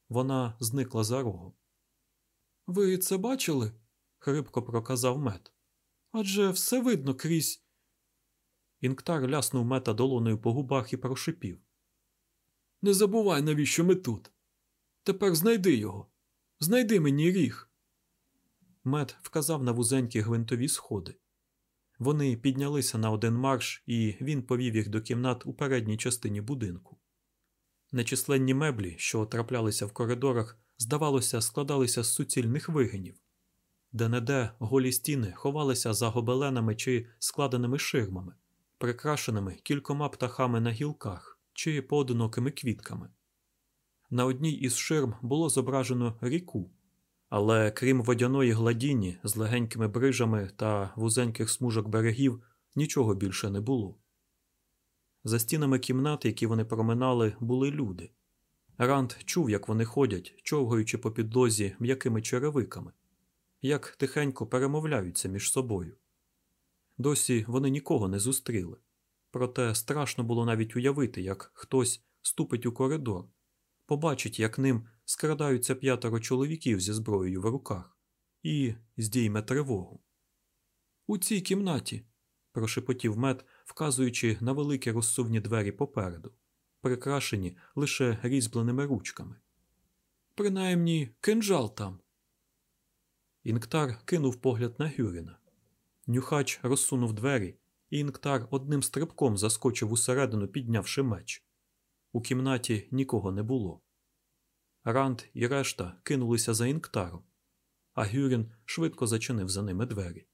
A: Вона зникла за рогом. Ви це бачили? хрипко проказав мед. Адже все видно крізь. Інктар ляснув мета долоною по губах і прошипів. Не забувай, навіщо ми тут. Тепер знайди його. Знайди мені ріг. Мед вказав на вузенькі гвинтові сходи. Вони піднялися на один марш, і він повів їх до кімнат у передній частині будинку. Нечисленні меблі, що траплялися в коридорах, здавалося, складалися з суцільних вигинів. Де-не-де голі стіни ховалися за гобеленами чи складеними ширмами, прикрашеними кількома птахами на гілках чи поодинокими квітками. На одній із ширм було зображено ріку, але крім водяної гладіні з легенькими брижами та вузеньких смужок берегів, нічого більше не було. За стінами кімнат, які вони проминали, були люди. Ранд чув, як вони ходять, човгаючи по підлозі м'якими черевиками, як тихенько перемовляються між собою. Досі вони нікого не зустріли, проте страшно було навіть уявити, як хтось ступить у коридор, побачить, як ним скрадаються п'ятеро чоловіків зі зброєю в руках, і здійме тривогу. У цій кімнаті, прошепотів мед, вказуючи на великі розсувні двері попереду, прикрашені лише різьбленими ручками. Принаймні, кинджал там. Інктар кинув погляд на Гюріна. Нюхач розсунув двері, і Інктар одним стрибком заскочив усередину, піднявши меч. У кімнаті нікого не було. Ранд і решта кинулися за Інктаром, а Гюрін швидко зачинив за ними двері.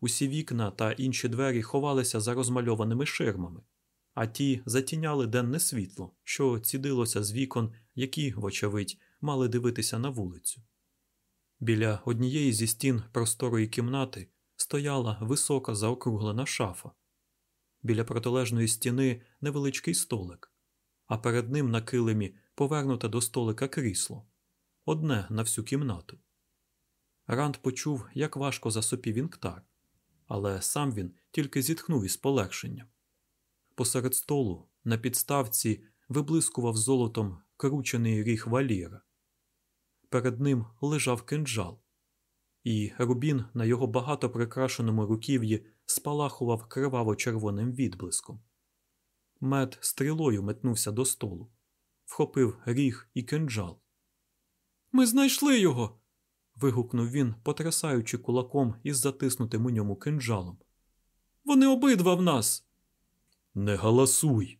A: Усі вікна та інші двері ховалися за розмальованими ширмами, а ті затіняли денне світло, що цідилося з вікон, які, вочевидь, мали дивитися на вулицю. Біля однієї зі стін просторої кімнати стояла висока заокруглена шафа. Біля протилежної стіни невеличкий столик, а перед ним на килимі повернуте до столика крісло одне на всю кімнату. Ранд почув, як важко засопів інктар, але сам він тільки зітхнув із полегшенням. Посеред столу на підставці виблискував золотом кручений ріг валіра. Перед ним лежав кинджал, і рубін на його багато прикрашеному руків'ї спалахував криваво-червоним відблиском. Мед стрілою метнувся до столу, вхопив ріг і кинджал. Ми знайшли його. вигукнув він, потрясаючи кулаком із затиснутим у ньому кинджалом. Вони обидва в нас. Не галасуй,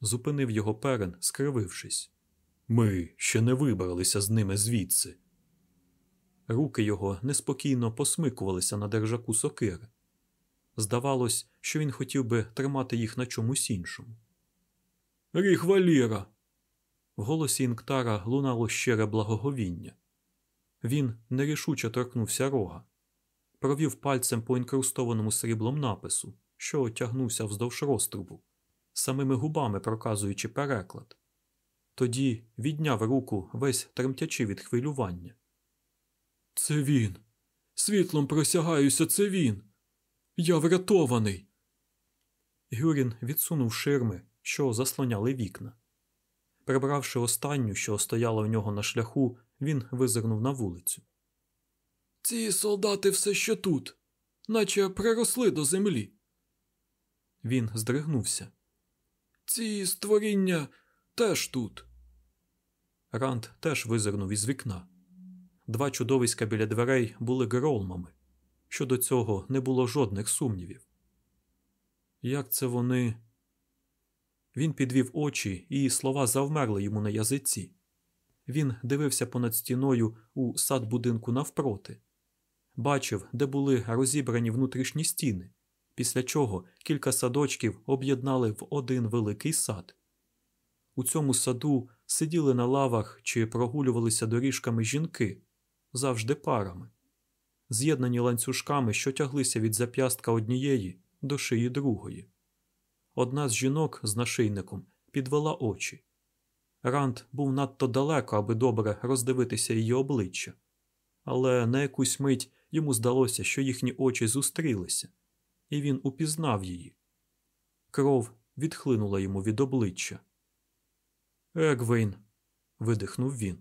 A: зупинив його перен, скривившись. Ми ще не вибралися з ними звідси. Руки його неспокійно посмикувалися на держаку сокири. Здавалось, що він хотів би тримати їх на чомусь іншому. Ріг Валіра. В голосі Інктара лунало щире благоговіння. Він нерішуче торкнувся рога, провів пальцем по інкрустованому сріблом напису, що тягнувся вздовж розтрубу, самими губами проказуючи переклад. Тоді відняв руку, весь тремтячи від хвилювання. Це він. Світлом просягаюся, це він. Я врятований. Гюрін відсунув ширми, що заслоняли вікна. Прибравши останню, що стояла у нього на шляху, він визирнув на вулицю. Ці солдати все ще тут, наче приросли до землі. Він здригнувся. Ці створіння теж тут. Ранд теж визирнув із вікна. Два чудовиська біля дверей були геролмами. Щодо цього не було жодних сумнівів. Як це вони. Він підвів очі, і слова завмерли йому на язиці. Він дивився понад стіною у сад будинку навпроти, бачив, де були розібрані внутрішні стіни, після чого кілька садочків об'єднали в один великий сад. У цьому саду сиділи на лавах чи прогулювалися доріжками жінки, завжди парами, з'єднані ланцюжками, що тяглися від зап'ястка однієї до шиї другої. Одна з жінок з нашийником підвела очі. Ранд був надто далеко, аби добре роздивитися її обличчя, але на якусь мить йому здалося, що їхні очі зустрілися, і він упізнав її. Кров відхлинула йому від обличчя. Егвейн, видихнув він.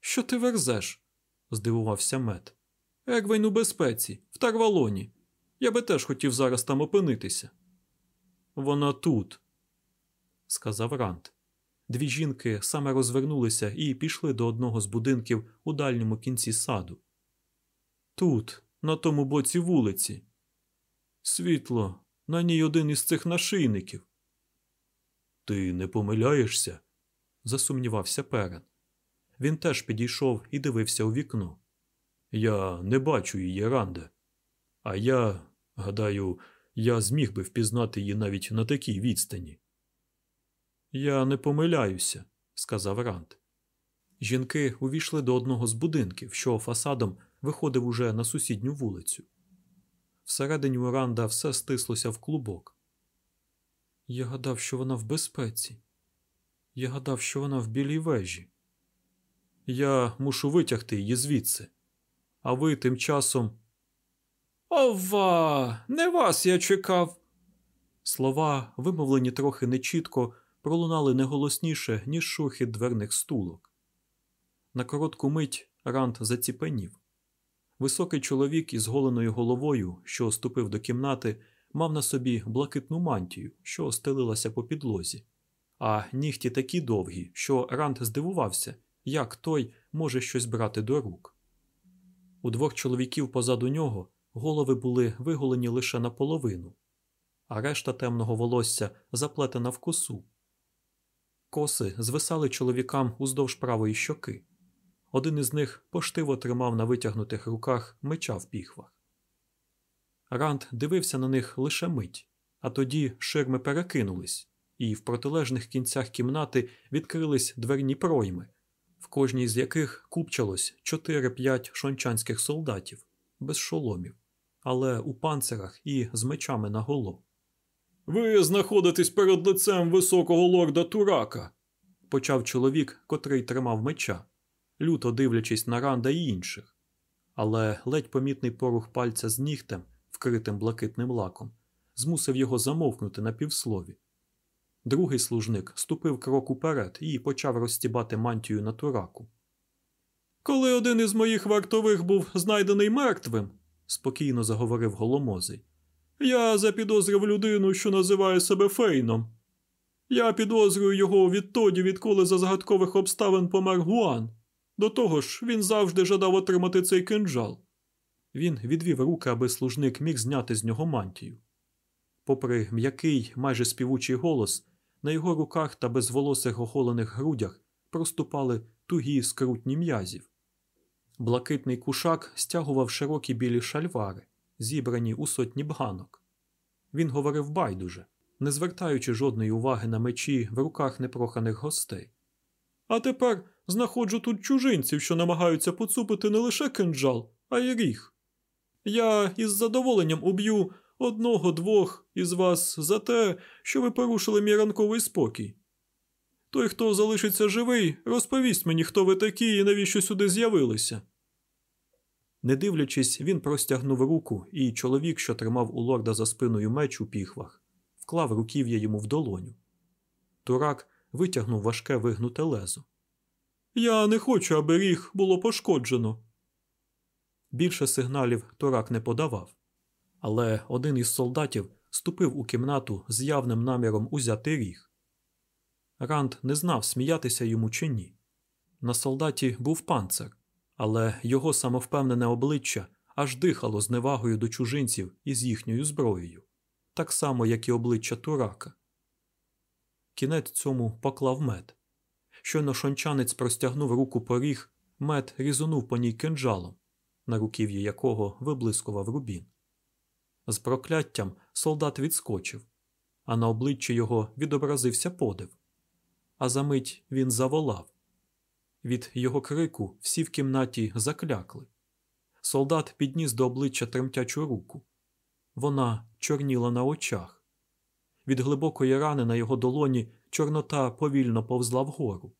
A: Що ти верзеш? здивувався мед. Егвейн у безпеці, в Тарвалоні. Я би теж хотів зараз там опинитися. Вона тут, сказав Ранд. Дві жінки саме розвернулися і пішли до одного з будинків у дальньому кінці саду. Тут, на тому боці вулиці. Світло, на ній один із цих нашийників. Ти не помиляєшся? засумнівався Перен. Він теж підійшов і дивився у вікно. Я не бачу її Ранде. А я, гадаю, я зміг би впізнати її навіть на такій відстані. Я не помиляюся, сказав Ранд. Жінки увійшли до одного з будинків, що фасадом виходив уже на сусідню вулицю. Всередині у Ранда все стислося в клубок. Я гадав, що вона в безпеці. Я гадав, що вона в білій вежі. Я мушу витягти її звідси. А ви тим часом. Ова! Не вас я чекав. Слова, вимовлені трохи нечітко, пролунали не голосніше, ніж шурхіт дверних стулок. На коротку мить Рант заціпенів. Високий чоловік із голеною головою, що ступив до кімнати, мав на собі блакитну мантію, що стелилася по підлозі, а нігті такі довгі, що Рант здивувався, як той може щось брати до рук. У двох чоловіків позаду нього голови були виголені лише наполовину, а решта темного волосся заплетена в косу. Коси звисали чоловікам уздовж правої щоки. Один із них поштиво тримав на витягнутих руках меча в піхвах. Ранд дивився на них лише мить, а тоді ширми перекинулись, і в протилежних кінцях кімнати відкрились дверні пройми, в кожній з яких купчалось 4-5 шончанських солдатів без шоломів, але у панцирах і з мечами наголо. Ви знаходитесь перед лицем високого лорда Турака, почав чоловік, котрий тримав меча, люто дивлячись на Ранда і інших. Але ледь помітний порух пальця з нігтем, вкритим блакитним лаком, змусив його замовкнути на півслові. Другий служник ступив крок уперед і почав розстібати мантію на тураку. Коли один із моїх вартових був знайдений мертвим, спокійно заговорив голомозий, я запідозрив людину, що називає себе Фейном. Я підозрюю його відтоді, відколи за загадкових обставин помер Гуан. До того ж, він завжди жадав отримати цей кинджал. Він відвів руки, аби служник міг зняти з нього мантію. Попри м'який, майже співучий голос, на його руках та безволосих оголених грудях проступали тугі скрутні м'язів. Блакитний кушак стягував широкі білі шальвари, зібрані у сотні бганок. Він говорив байдуже, не звертаючи жодної уваги на мечі в руках непроханих гостей. А тепер знаходжу тут чужинців, що намагаються поцупити не лише кинджал, а й ріг. Я із задоволенням уб'ю одного-двох із вас за те, що ви порушили мій ранковий спокій. Той, хто залишиться живий, розповість мені, хто ви такі і навіщо сюди з'явилися. Не дивлячись, він простягнув руку, і чоловік, що тримав у лорда за спиною меч у піхвах, вклав руків'я йому в долоню. Турак витягнув важке вигнуте лезо. Я не хочу, аби ріг було пошкоджено. Більше сигналів Турак не подавав, але один із солдатів ступив у кімнату з явним наміром узяти ріг. Ранд не знав, сміятися йому чи ні. На солдаті був панцир, але його самовпевнене обличчя аж дихало зневагою до чужинців із їхньою зброєю, так само, як і обличчя Турака. Кінець цьому поклав мед. Щойно шончанець простягнув руку поріг, мед різунув по ній кинджалом, на руків'ї якого виблискував рубін. З прокляттям солдат відскочив, а на обличчі його відобразився подив. А за мить він заволав. Від його крику всі в кімнаті заклякли. Солдат підніс до обличчя тремтячу руку. Вона чорніла на очах. Від глибокої рани на його долоні Чорнота повільно повзла вгору.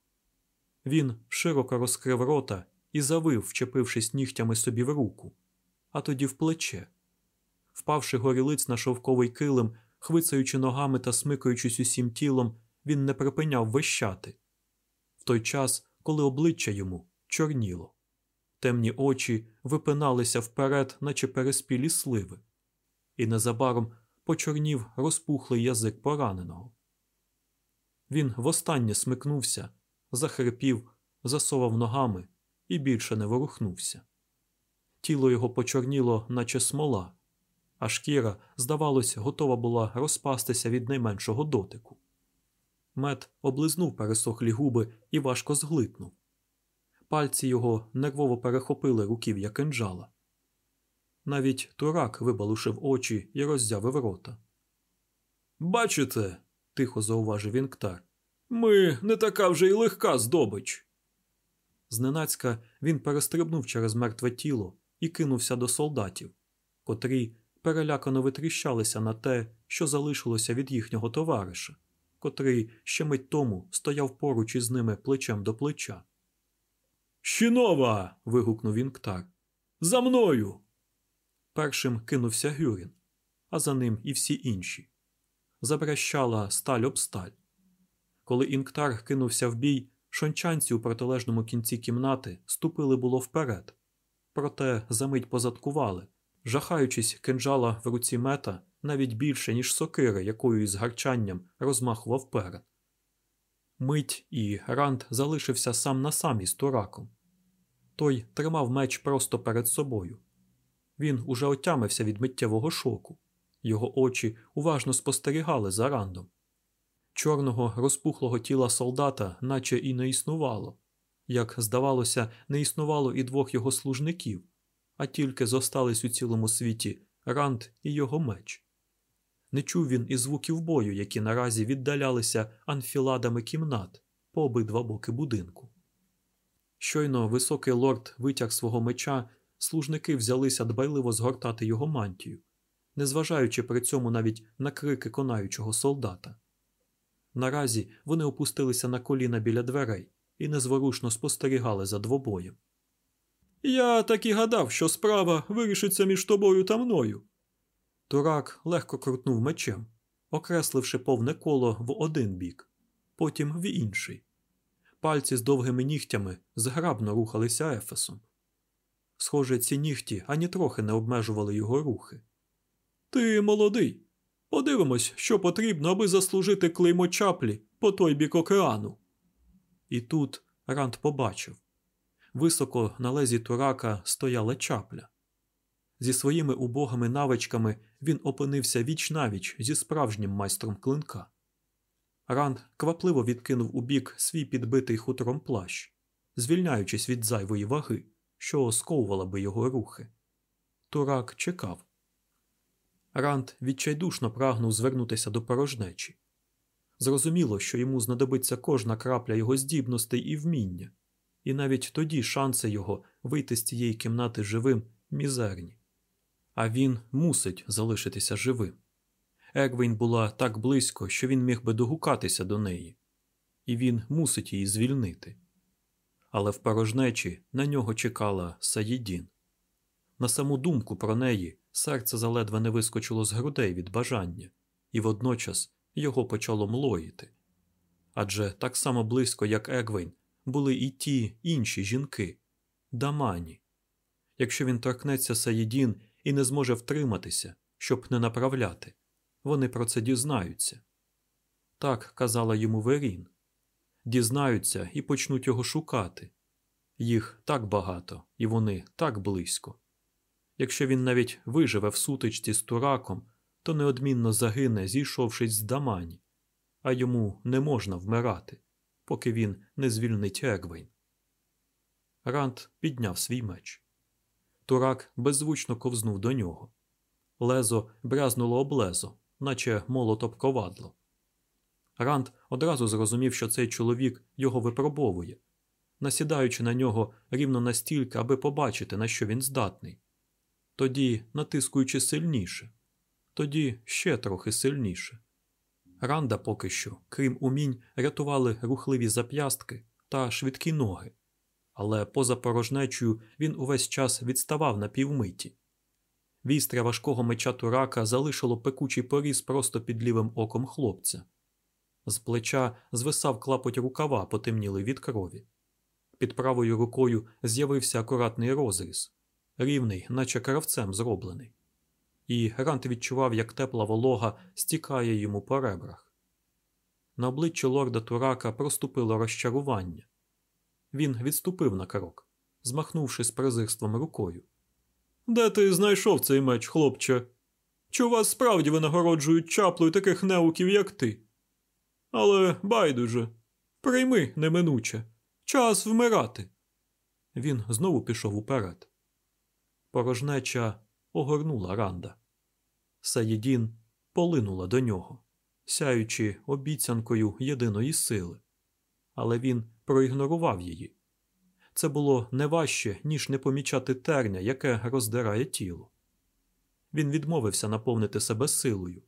A: Він широко розкрив рота і завив, вчепившись нігтями собі в руку, а тоді в плече. Впавши горілиць на шовковий килим, хвицаючи ногами та смикаючись усім тілом, він не припиняв вищати. В той час, коли обличчя йому чорніло. Темні очі випиналися вперед, наче переспілі сливи, і незабаром почорнів розпухлий язик пораненого. Він востаннє смикнувся, захрипів, засовав ногами і більше не ворухнувся. Тіло його почорніло, наче смола, а шкіра, здавалось, готова була розпастися від найменшого дотику. Мед облизнув пересохлі губи і важко зглитнув. Пальці його нервово перехопили руків'я кинджала. Навіть турак вибалушив очі і роззявив рота. Бачите, тихо зауважив Інктар. Ми не така вже й легка здобич. Зненацька він перестрибнув через мертве тіло і кинувся до солдатів, котрі перелякано витріщалися на те, що залишилося від їхнього товариша, котрий ще мить тому стояв поруч із ними плечем до плеча.
B: Щінова. вигукнув Інктар. За мною.
A: Першим кинувся Гюрін, а за ним і всі інші. Забрещала сталь об сталь. Коли Інктар кинувся в бій, шончанці у протилежному кінці кімнати ступили було вперед, проте замить позадкували, жахаючись кинджала в руці мета навіть більше, ніж сокири, якою із гарчанням розмахував вперед. Мить і Ранд залишився сам на сам із тураком. Той тримав меч просто перед собою. Він уже отямився від миттєвого шоку. Його очі уважно спостерігали за рандом. Чорного розпухлого тіла солдата, наче і не існувало. Як здавалося, не існувало і двох його служників, а тільки зостались у цілому світі ранд і його меч. Не чув він і звуків бою, які наразі віддалялися анфіладами кімнат по обидва боки будинку. Щойно високий лорд витяг свого меча, служники взялися дбайливо згортати його мантію, незважаючи при цьому навіть на крики конаючого солдата. Наразі вони опустилися на коліна біля дверей і незворушно спостерігали за двобоєм.
B: Я так і гадав, що справа вирішиться між тобою та мною.
A: Турак легко крутнув мечем, окресливши повне коло в один бік, потім в інший. Пальці з довгими нігтями зграбно рухалися ефесом. Схоже, ці нігті ані трохи не обмежували його рухи.
B: Ти молодий. Подивимось, що потрібно, аби заслужити клеймо чаплі по той бік океану.
A: І тут Ранд побачив високо на лезі турака стояла чапля. Зі своїми убогими навичками він опинився віч навіч зі справжнім майстром клинка. Ранд квапливо відкинув у бік свій підбитий хутором плащ, звільняючись від зайвої ваги, що сковувала би його рухи. Турак чекав. Ранд відчайдушно прагнув звернутися до порожнечі. Зрозуміло, що йому знадобиться кожна крапля його здібностей і вміння, і навіть тоді шанси його вийти з цієї кімнати живим мізерні. А він мусить залишитися живим. Егвейн була так близько, що він міг би догукатися до неї, і він мусить її звільнити. Але в порожнечі на нього чекала Саїдін. На саму думку про неї серце заледве не вискочило з грудей від бажання, і водночас його почало млоїти. Адже так само близько, як Егвейн, були і ті інші жінки дамані. Якщо він торкнеться Саїдін і не зможе втриматися, щоб не направляти, вони про це дізнаються. Так казала йому Верін. Дізнаються і почнуть його шукати. Їх так багато, і вони так близько. Якщо він навіть виживе в сутичці з тураком, то неодмінно загине, зійшовшись з дамані, а йому не можна вмирати, поки він не звільнить Егвейн. Ранд підняв свій меч. Турак беззвучно ковзнув до нього. Лезо брязнуло об лезо, наче молот об ковадло. Ранд одразу зрозумів, що цей чоловік його випробовує, насідаючи на нього рівно настільки, аби побачити, на що він здатний. Тоді натискуючи сильніше, тоді ще трохи сильніше. Ранда поки що, крім умінь, рятували рухливі зап'ястки та швидкі ноги, але поза порожнечою він увесь час відставав на півмиті. Вістря важкого меча турака залишило пекучий поріз просто під лівим оком хлопця. З плеча звисав клапоть рукава, потемніли від крові. Під правою рукою з'явився акуратний розріз, рівний, наче кравцем зроблений. І Рант відчував, як тепла волога стікає йому по ребрах. На обличчі лорда Турака проступило розчарування. Він відступив на крок, змахнувши з презирством рукою.
B: Де ти знайшов цей меч, хлопче? Чи вас справді винагороджують чаплою таких неуків, як ти? Але байдуже, прийми неминуче, час вмирати.
A: Він знову пішов уперед. Порожнеча огорнула Ранда. Саїдін полинула до нього, сяючи обіцянкою єдиної сили, але він проігнорував її. Це було не важче, ніж не помічати терня, яке роздирає тіло. Він відмовився наповнити себе силою.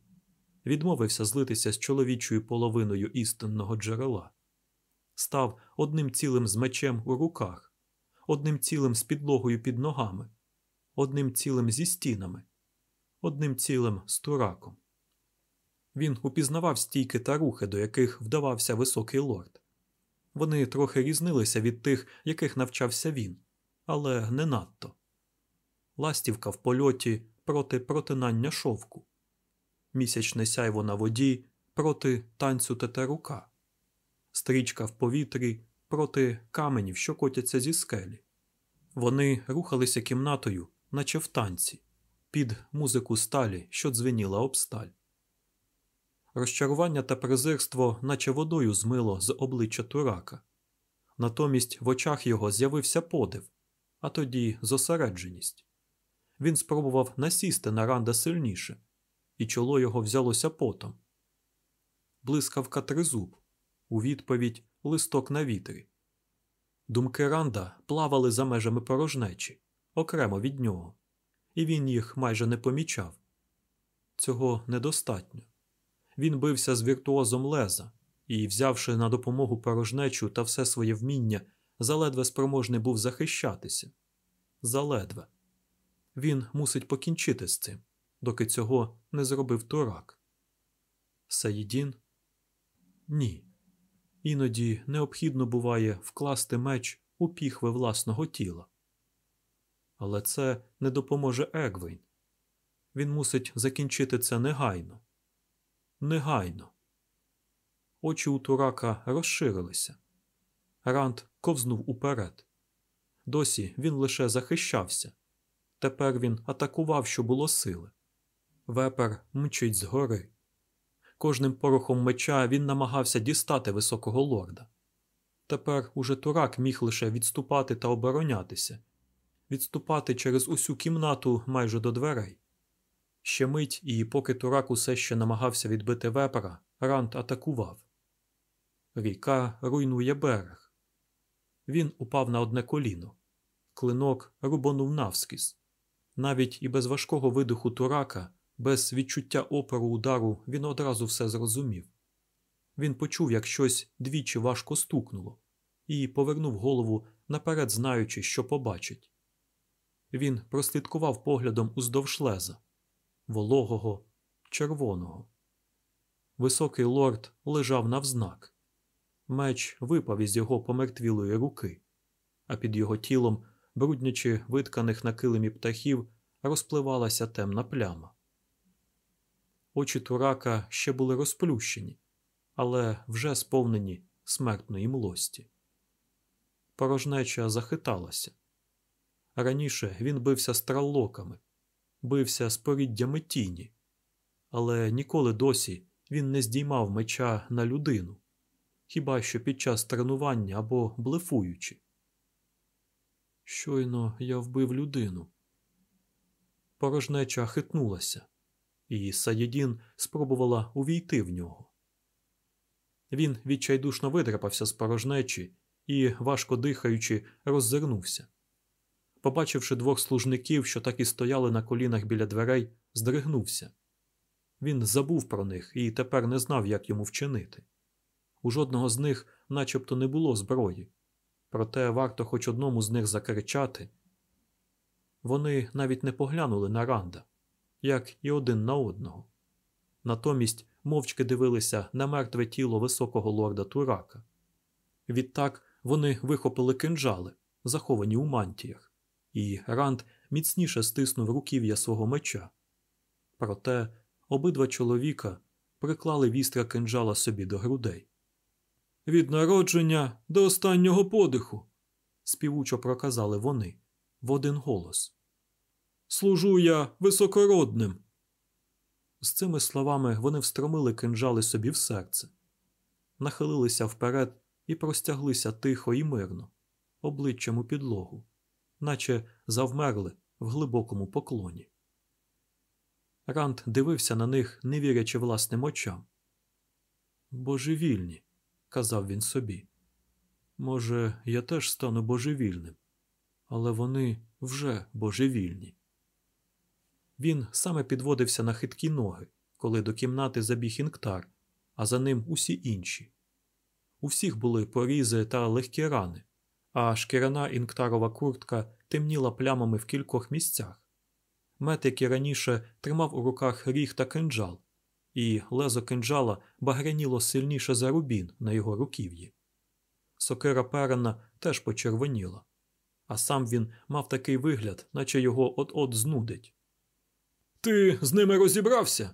A: відмовився злитися з чоловічою половиною істинного джерела, став одним цілим з мечем у руках, одним цілим з підлогою під ногами, одним цілим зі стінами, одним цілим з тураком. Він упізнавав стійки та рухи, до яких вдавався високий лорд. Вони трохи різнилися від тих, яких навчався він, але не надто. Ластівка в польоті проти протинання шовку, місячне сяйво на воді проти танцю тетерука, стрічка в повітрі проти каменів, що котяться зі скелі. Вони рухалися кімнатою, наче в танці, під музику сталі, що дзвеніла об сталь. Розчарування та презирство, наче водою змило з обличчя Турака. Натомість в очах його з'явився подив, а тоді зосередженість. Він спробував насісти на ранда сильніше, і чоло його взялося потом. Блискавка тризуб, у відповідь листок на вітрі. Думки Ранда плавали за межами порожнечі, окремо від нього, і він їх майже не помічав. Цього недостатньо. Він бився з віртуозом леза і, взявши на допомогу порожнечу та все своє вміння, заледве спроможний був захищатися. Заледве. Він мусить покінчити з цим, доки цього не зробив турак. Саїдін? Ні. Іноді необхідно буває вкласти меч у піхви власного тіла. Але це не допоможе Егвейн. Він мусить закінчити це негайно. Негайно. Очі у турака розширилися. Ранд ковзнув уперед. Досі він лише захищався. Тепер він атакував, що було сили. Вепер мчить згори. Кожним порохом меча він намагався дістати високого лорда. Тепер уже турак міг лише відступати та оборонятися, відступати через усю кімнату майже до дверей. Ще мить, і поки турак усе ще намагався відбити вепера, Рант атакував. Ріка руйнує берег. Він упав на одне коліно. Клинок рубонув навскіз. Навіть і без важкого видиху турака, без відчуття опору удару, він одразу все зрозумів. Він почув, як щось двічі важко стукнуло, і повернув голову наперед, знаючи, що побачить. Він прослідкував поглядом уздовж леза вологого, червоного. Високий лорд лежав навзнак. Меч випав із його помертвілої руки, а під його тілом, бруднячи витканих на килимі птахів, розпливалася темна пляма. Очі турака ще були розплющені, але вже сповнені смертної млості. Порожнеча захиталася. Раніше він бився страллоками, бився з поріддями тіні, але ніколи досі він не здіймав меча на людину, хіба що під час тренування або блефуючи. Щойно я вбив людину. Порожнеча хитнулася, і Саєдін спробувала увійти в нього. Він відчайдушно видрапався з порожнечі і, важко дихаючи, роззирнувся. Побачивши двох служників, що так і стояли на колінах біля дверей, здригнувся. Він забув про них і тепер не знав, як йому вчинити. У жодного з них начебто не було зброї, проте варто хоч одному з них закричати. Вони навіть не поглянули на Ранда, як і один на одного. Натомість мовчки дивилися на мертве тіло високого лорда Турака. Відтак вони вихопили кинджали, заховані у мантіях, і Ранд міцніше стиснув руків'я свого меча. Проте обидва чоловіка приклали вістра кинджала собі до грудей. Від народження до останнього подиху, співучо проказали вони в один голос. Служу я високородним. З цими словами вони встромили кинджали собі в серце, нахилилися вперед і простяглися тихо і мирно, обличчям у підлогу, наче завмерли в глибокому поклоні. Ранд дивився на них, не вірячи власним очам. Божевільні, казав він собі. Може, я теж стану божевільним, але вони вже божевільні. Він саме підводився на хиткі ноги, коли до кімнати забіг інктар, а за ним усі інші. У всіх були порізи та легкі рани, а шкіряна інктарова куртка темніла плямами в кількох місцях. Мет, і раніше, тримав у руках ріг та кинджал, і лезо кинджала багряніло сильніше за рубін на його руків'ї. Сокира перена теж почервоніла, а сам він мав такий вигляд, наче його от-от знудить.
B: Ти з ними розібрався?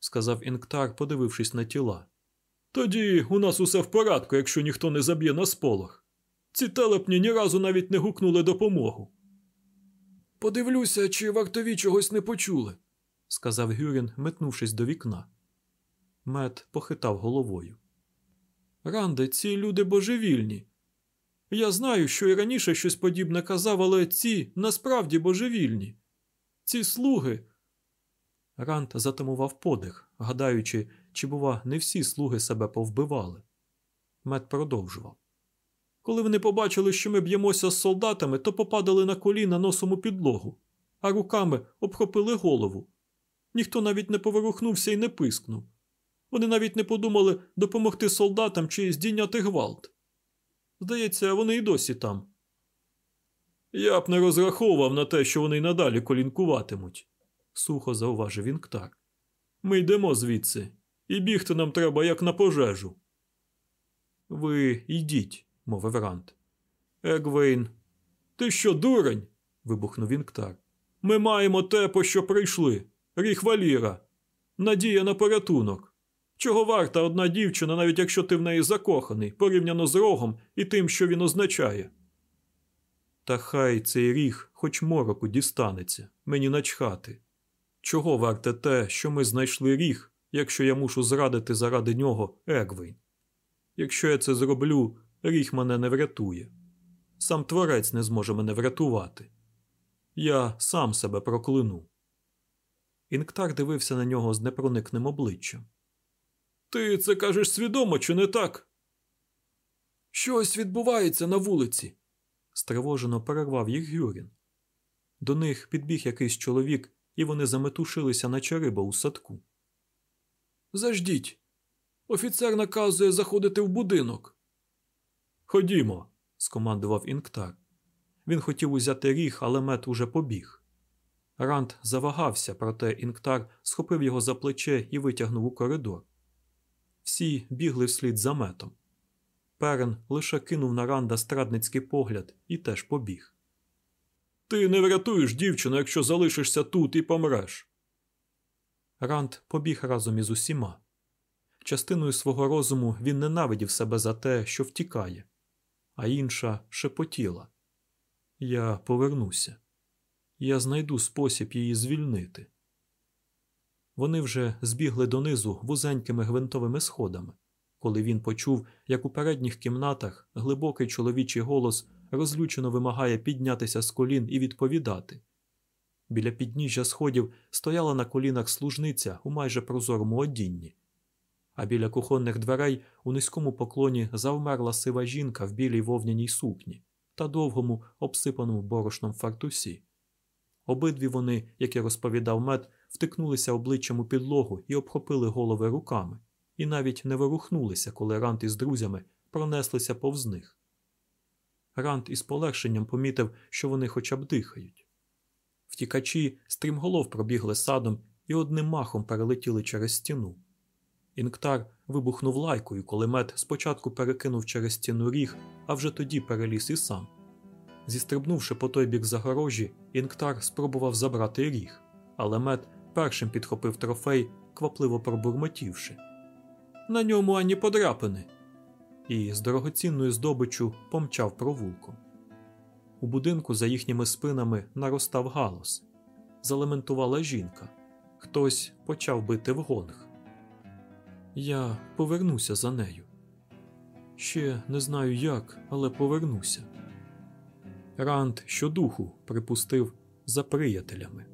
A: сказав Інктар, подивившись на тіла.
B: Тоді у нас усе в порядку, якщо ніхто не заб'є на сполох. Ці телепні ні разу навіть не гукнули допомогу. Подивлюся, чи вартові чогось не почули,
A: сказав Гюрін, метнувшись до вікна. Мед похитав головою.
B: Ранде, ці люди божевільні. Я знаю, що і раніше щось подібне казав, але ці насправді божевільні. Ці слуги.
A: Ранд затамував подих, гадаючи, чи, бува, не всі слуги себе повбивали. Мед продовжував.
B: Коли вони побачили, що ми б'ємося з солдатами, то попадали на коліна носом у підлогу, а руками обхопили голову. Ніхто навіть не поворухнувся і не пискнув. Вони навіть не подумали допомогти солдатам чи здійняти гвалт. Здається, вони й досі там. Я б не розраховував на те, що вони й надалі колінкуватимуть, сухо зауважив Інктар. Ми йдемо звідси, і бігти нам треба, як на пожежу.
A: Ви йдіть, мовив Рант.
B: Егвейн, ти що, дурень? вибухнув Інктар. Ми маємо те, по що прийшли. Ріх Валіра. Надія на порятунок. Чого варта одна дівчина, навіть якщо ти в неї закоханий, порівняно з рогом і тим, що він означає.
A: Та хай цей ріг хоч мороку дістанеться, мені начхати. Чого варте те, що ми знайшли ріг, якщо я мушу зрадити заради нього Егвейн? Якщо я це зроблю, ріг мене не врятує. Сам творець не зможе мене врятувати. Я сам себе проклину. Інктар дивився на нього з непроникним обличчям.
B: Ти це кажеш свідомо, чи не так? Щось відбувається на вулиці,
A: стривожено перервав їх Гюрін. До них підбіг якийсь чоловік, і вони заметушилися, наче риба у садку.
B: Заждіть. Офіцер наказує заходити в будинок.
A: Ходімо, скомандував Інктар. Він хотів узяти ріг, але мет уже побіг. Ранд завагався, проте Інктар схопив його за плече і витягнув у коридор. Всі бігли вслід за метом. Перен лише кинув на Ранда страдницький погляд і теж побіг.
B: Ти не врятуєш дівчину, якщо залишишся тут і помреш.
A: Ранд побіг разом із усіма. Частиною свого розуму він ненавидів себе за те, що втікає, а інша шепотіла. Я повернуся. Я знайду спосіб її звільнити. Вони вже збігли донизу вузенькими гвинтовими сходами, коли він почув, як у передніх кімнатах глибокий чоловічий голос розлючено вимагає піднятися з колін і відповідати. Біля підніжжя сходів стояла на колінах служниця у майже прозорому одінні, а біля кухонних дверей у низькому поклоні завмерла сива жінка в білій вовняній сукні та довгому, обсипаному борошном фартусі. Обидві вони, як і розповідав мед, втикнулися обличчям у підлогу і обхопили голови руками, і навіть не ворухнулися, коли Рант із друзями пронеслися повз них. Рант із полегшенням помітив, що вони хоча б дихають. Втікачі стрімголов пробігли садом і одним махом перелетіли через стіну. Інктар вибухнув лайкою, коли мед спочатку перекинув через стіну ріг, а вже тоді переліз і сам. Зістрибнувши по той бік загорожі, Інктар спробував забрати ріг, але мед першим підхопив трофей, квапливо пробурмотівши. На ньому ані подряпини. І з дорогоцінною здобиччю помчав провулком. У будинку за їхніми спинами наростав галас. Залементувала жінка. Хтось почав бити в гонг. Я повернуся за нею. Ще не знаю як, але повернуся. Ранд щодуху припустив за приятелями.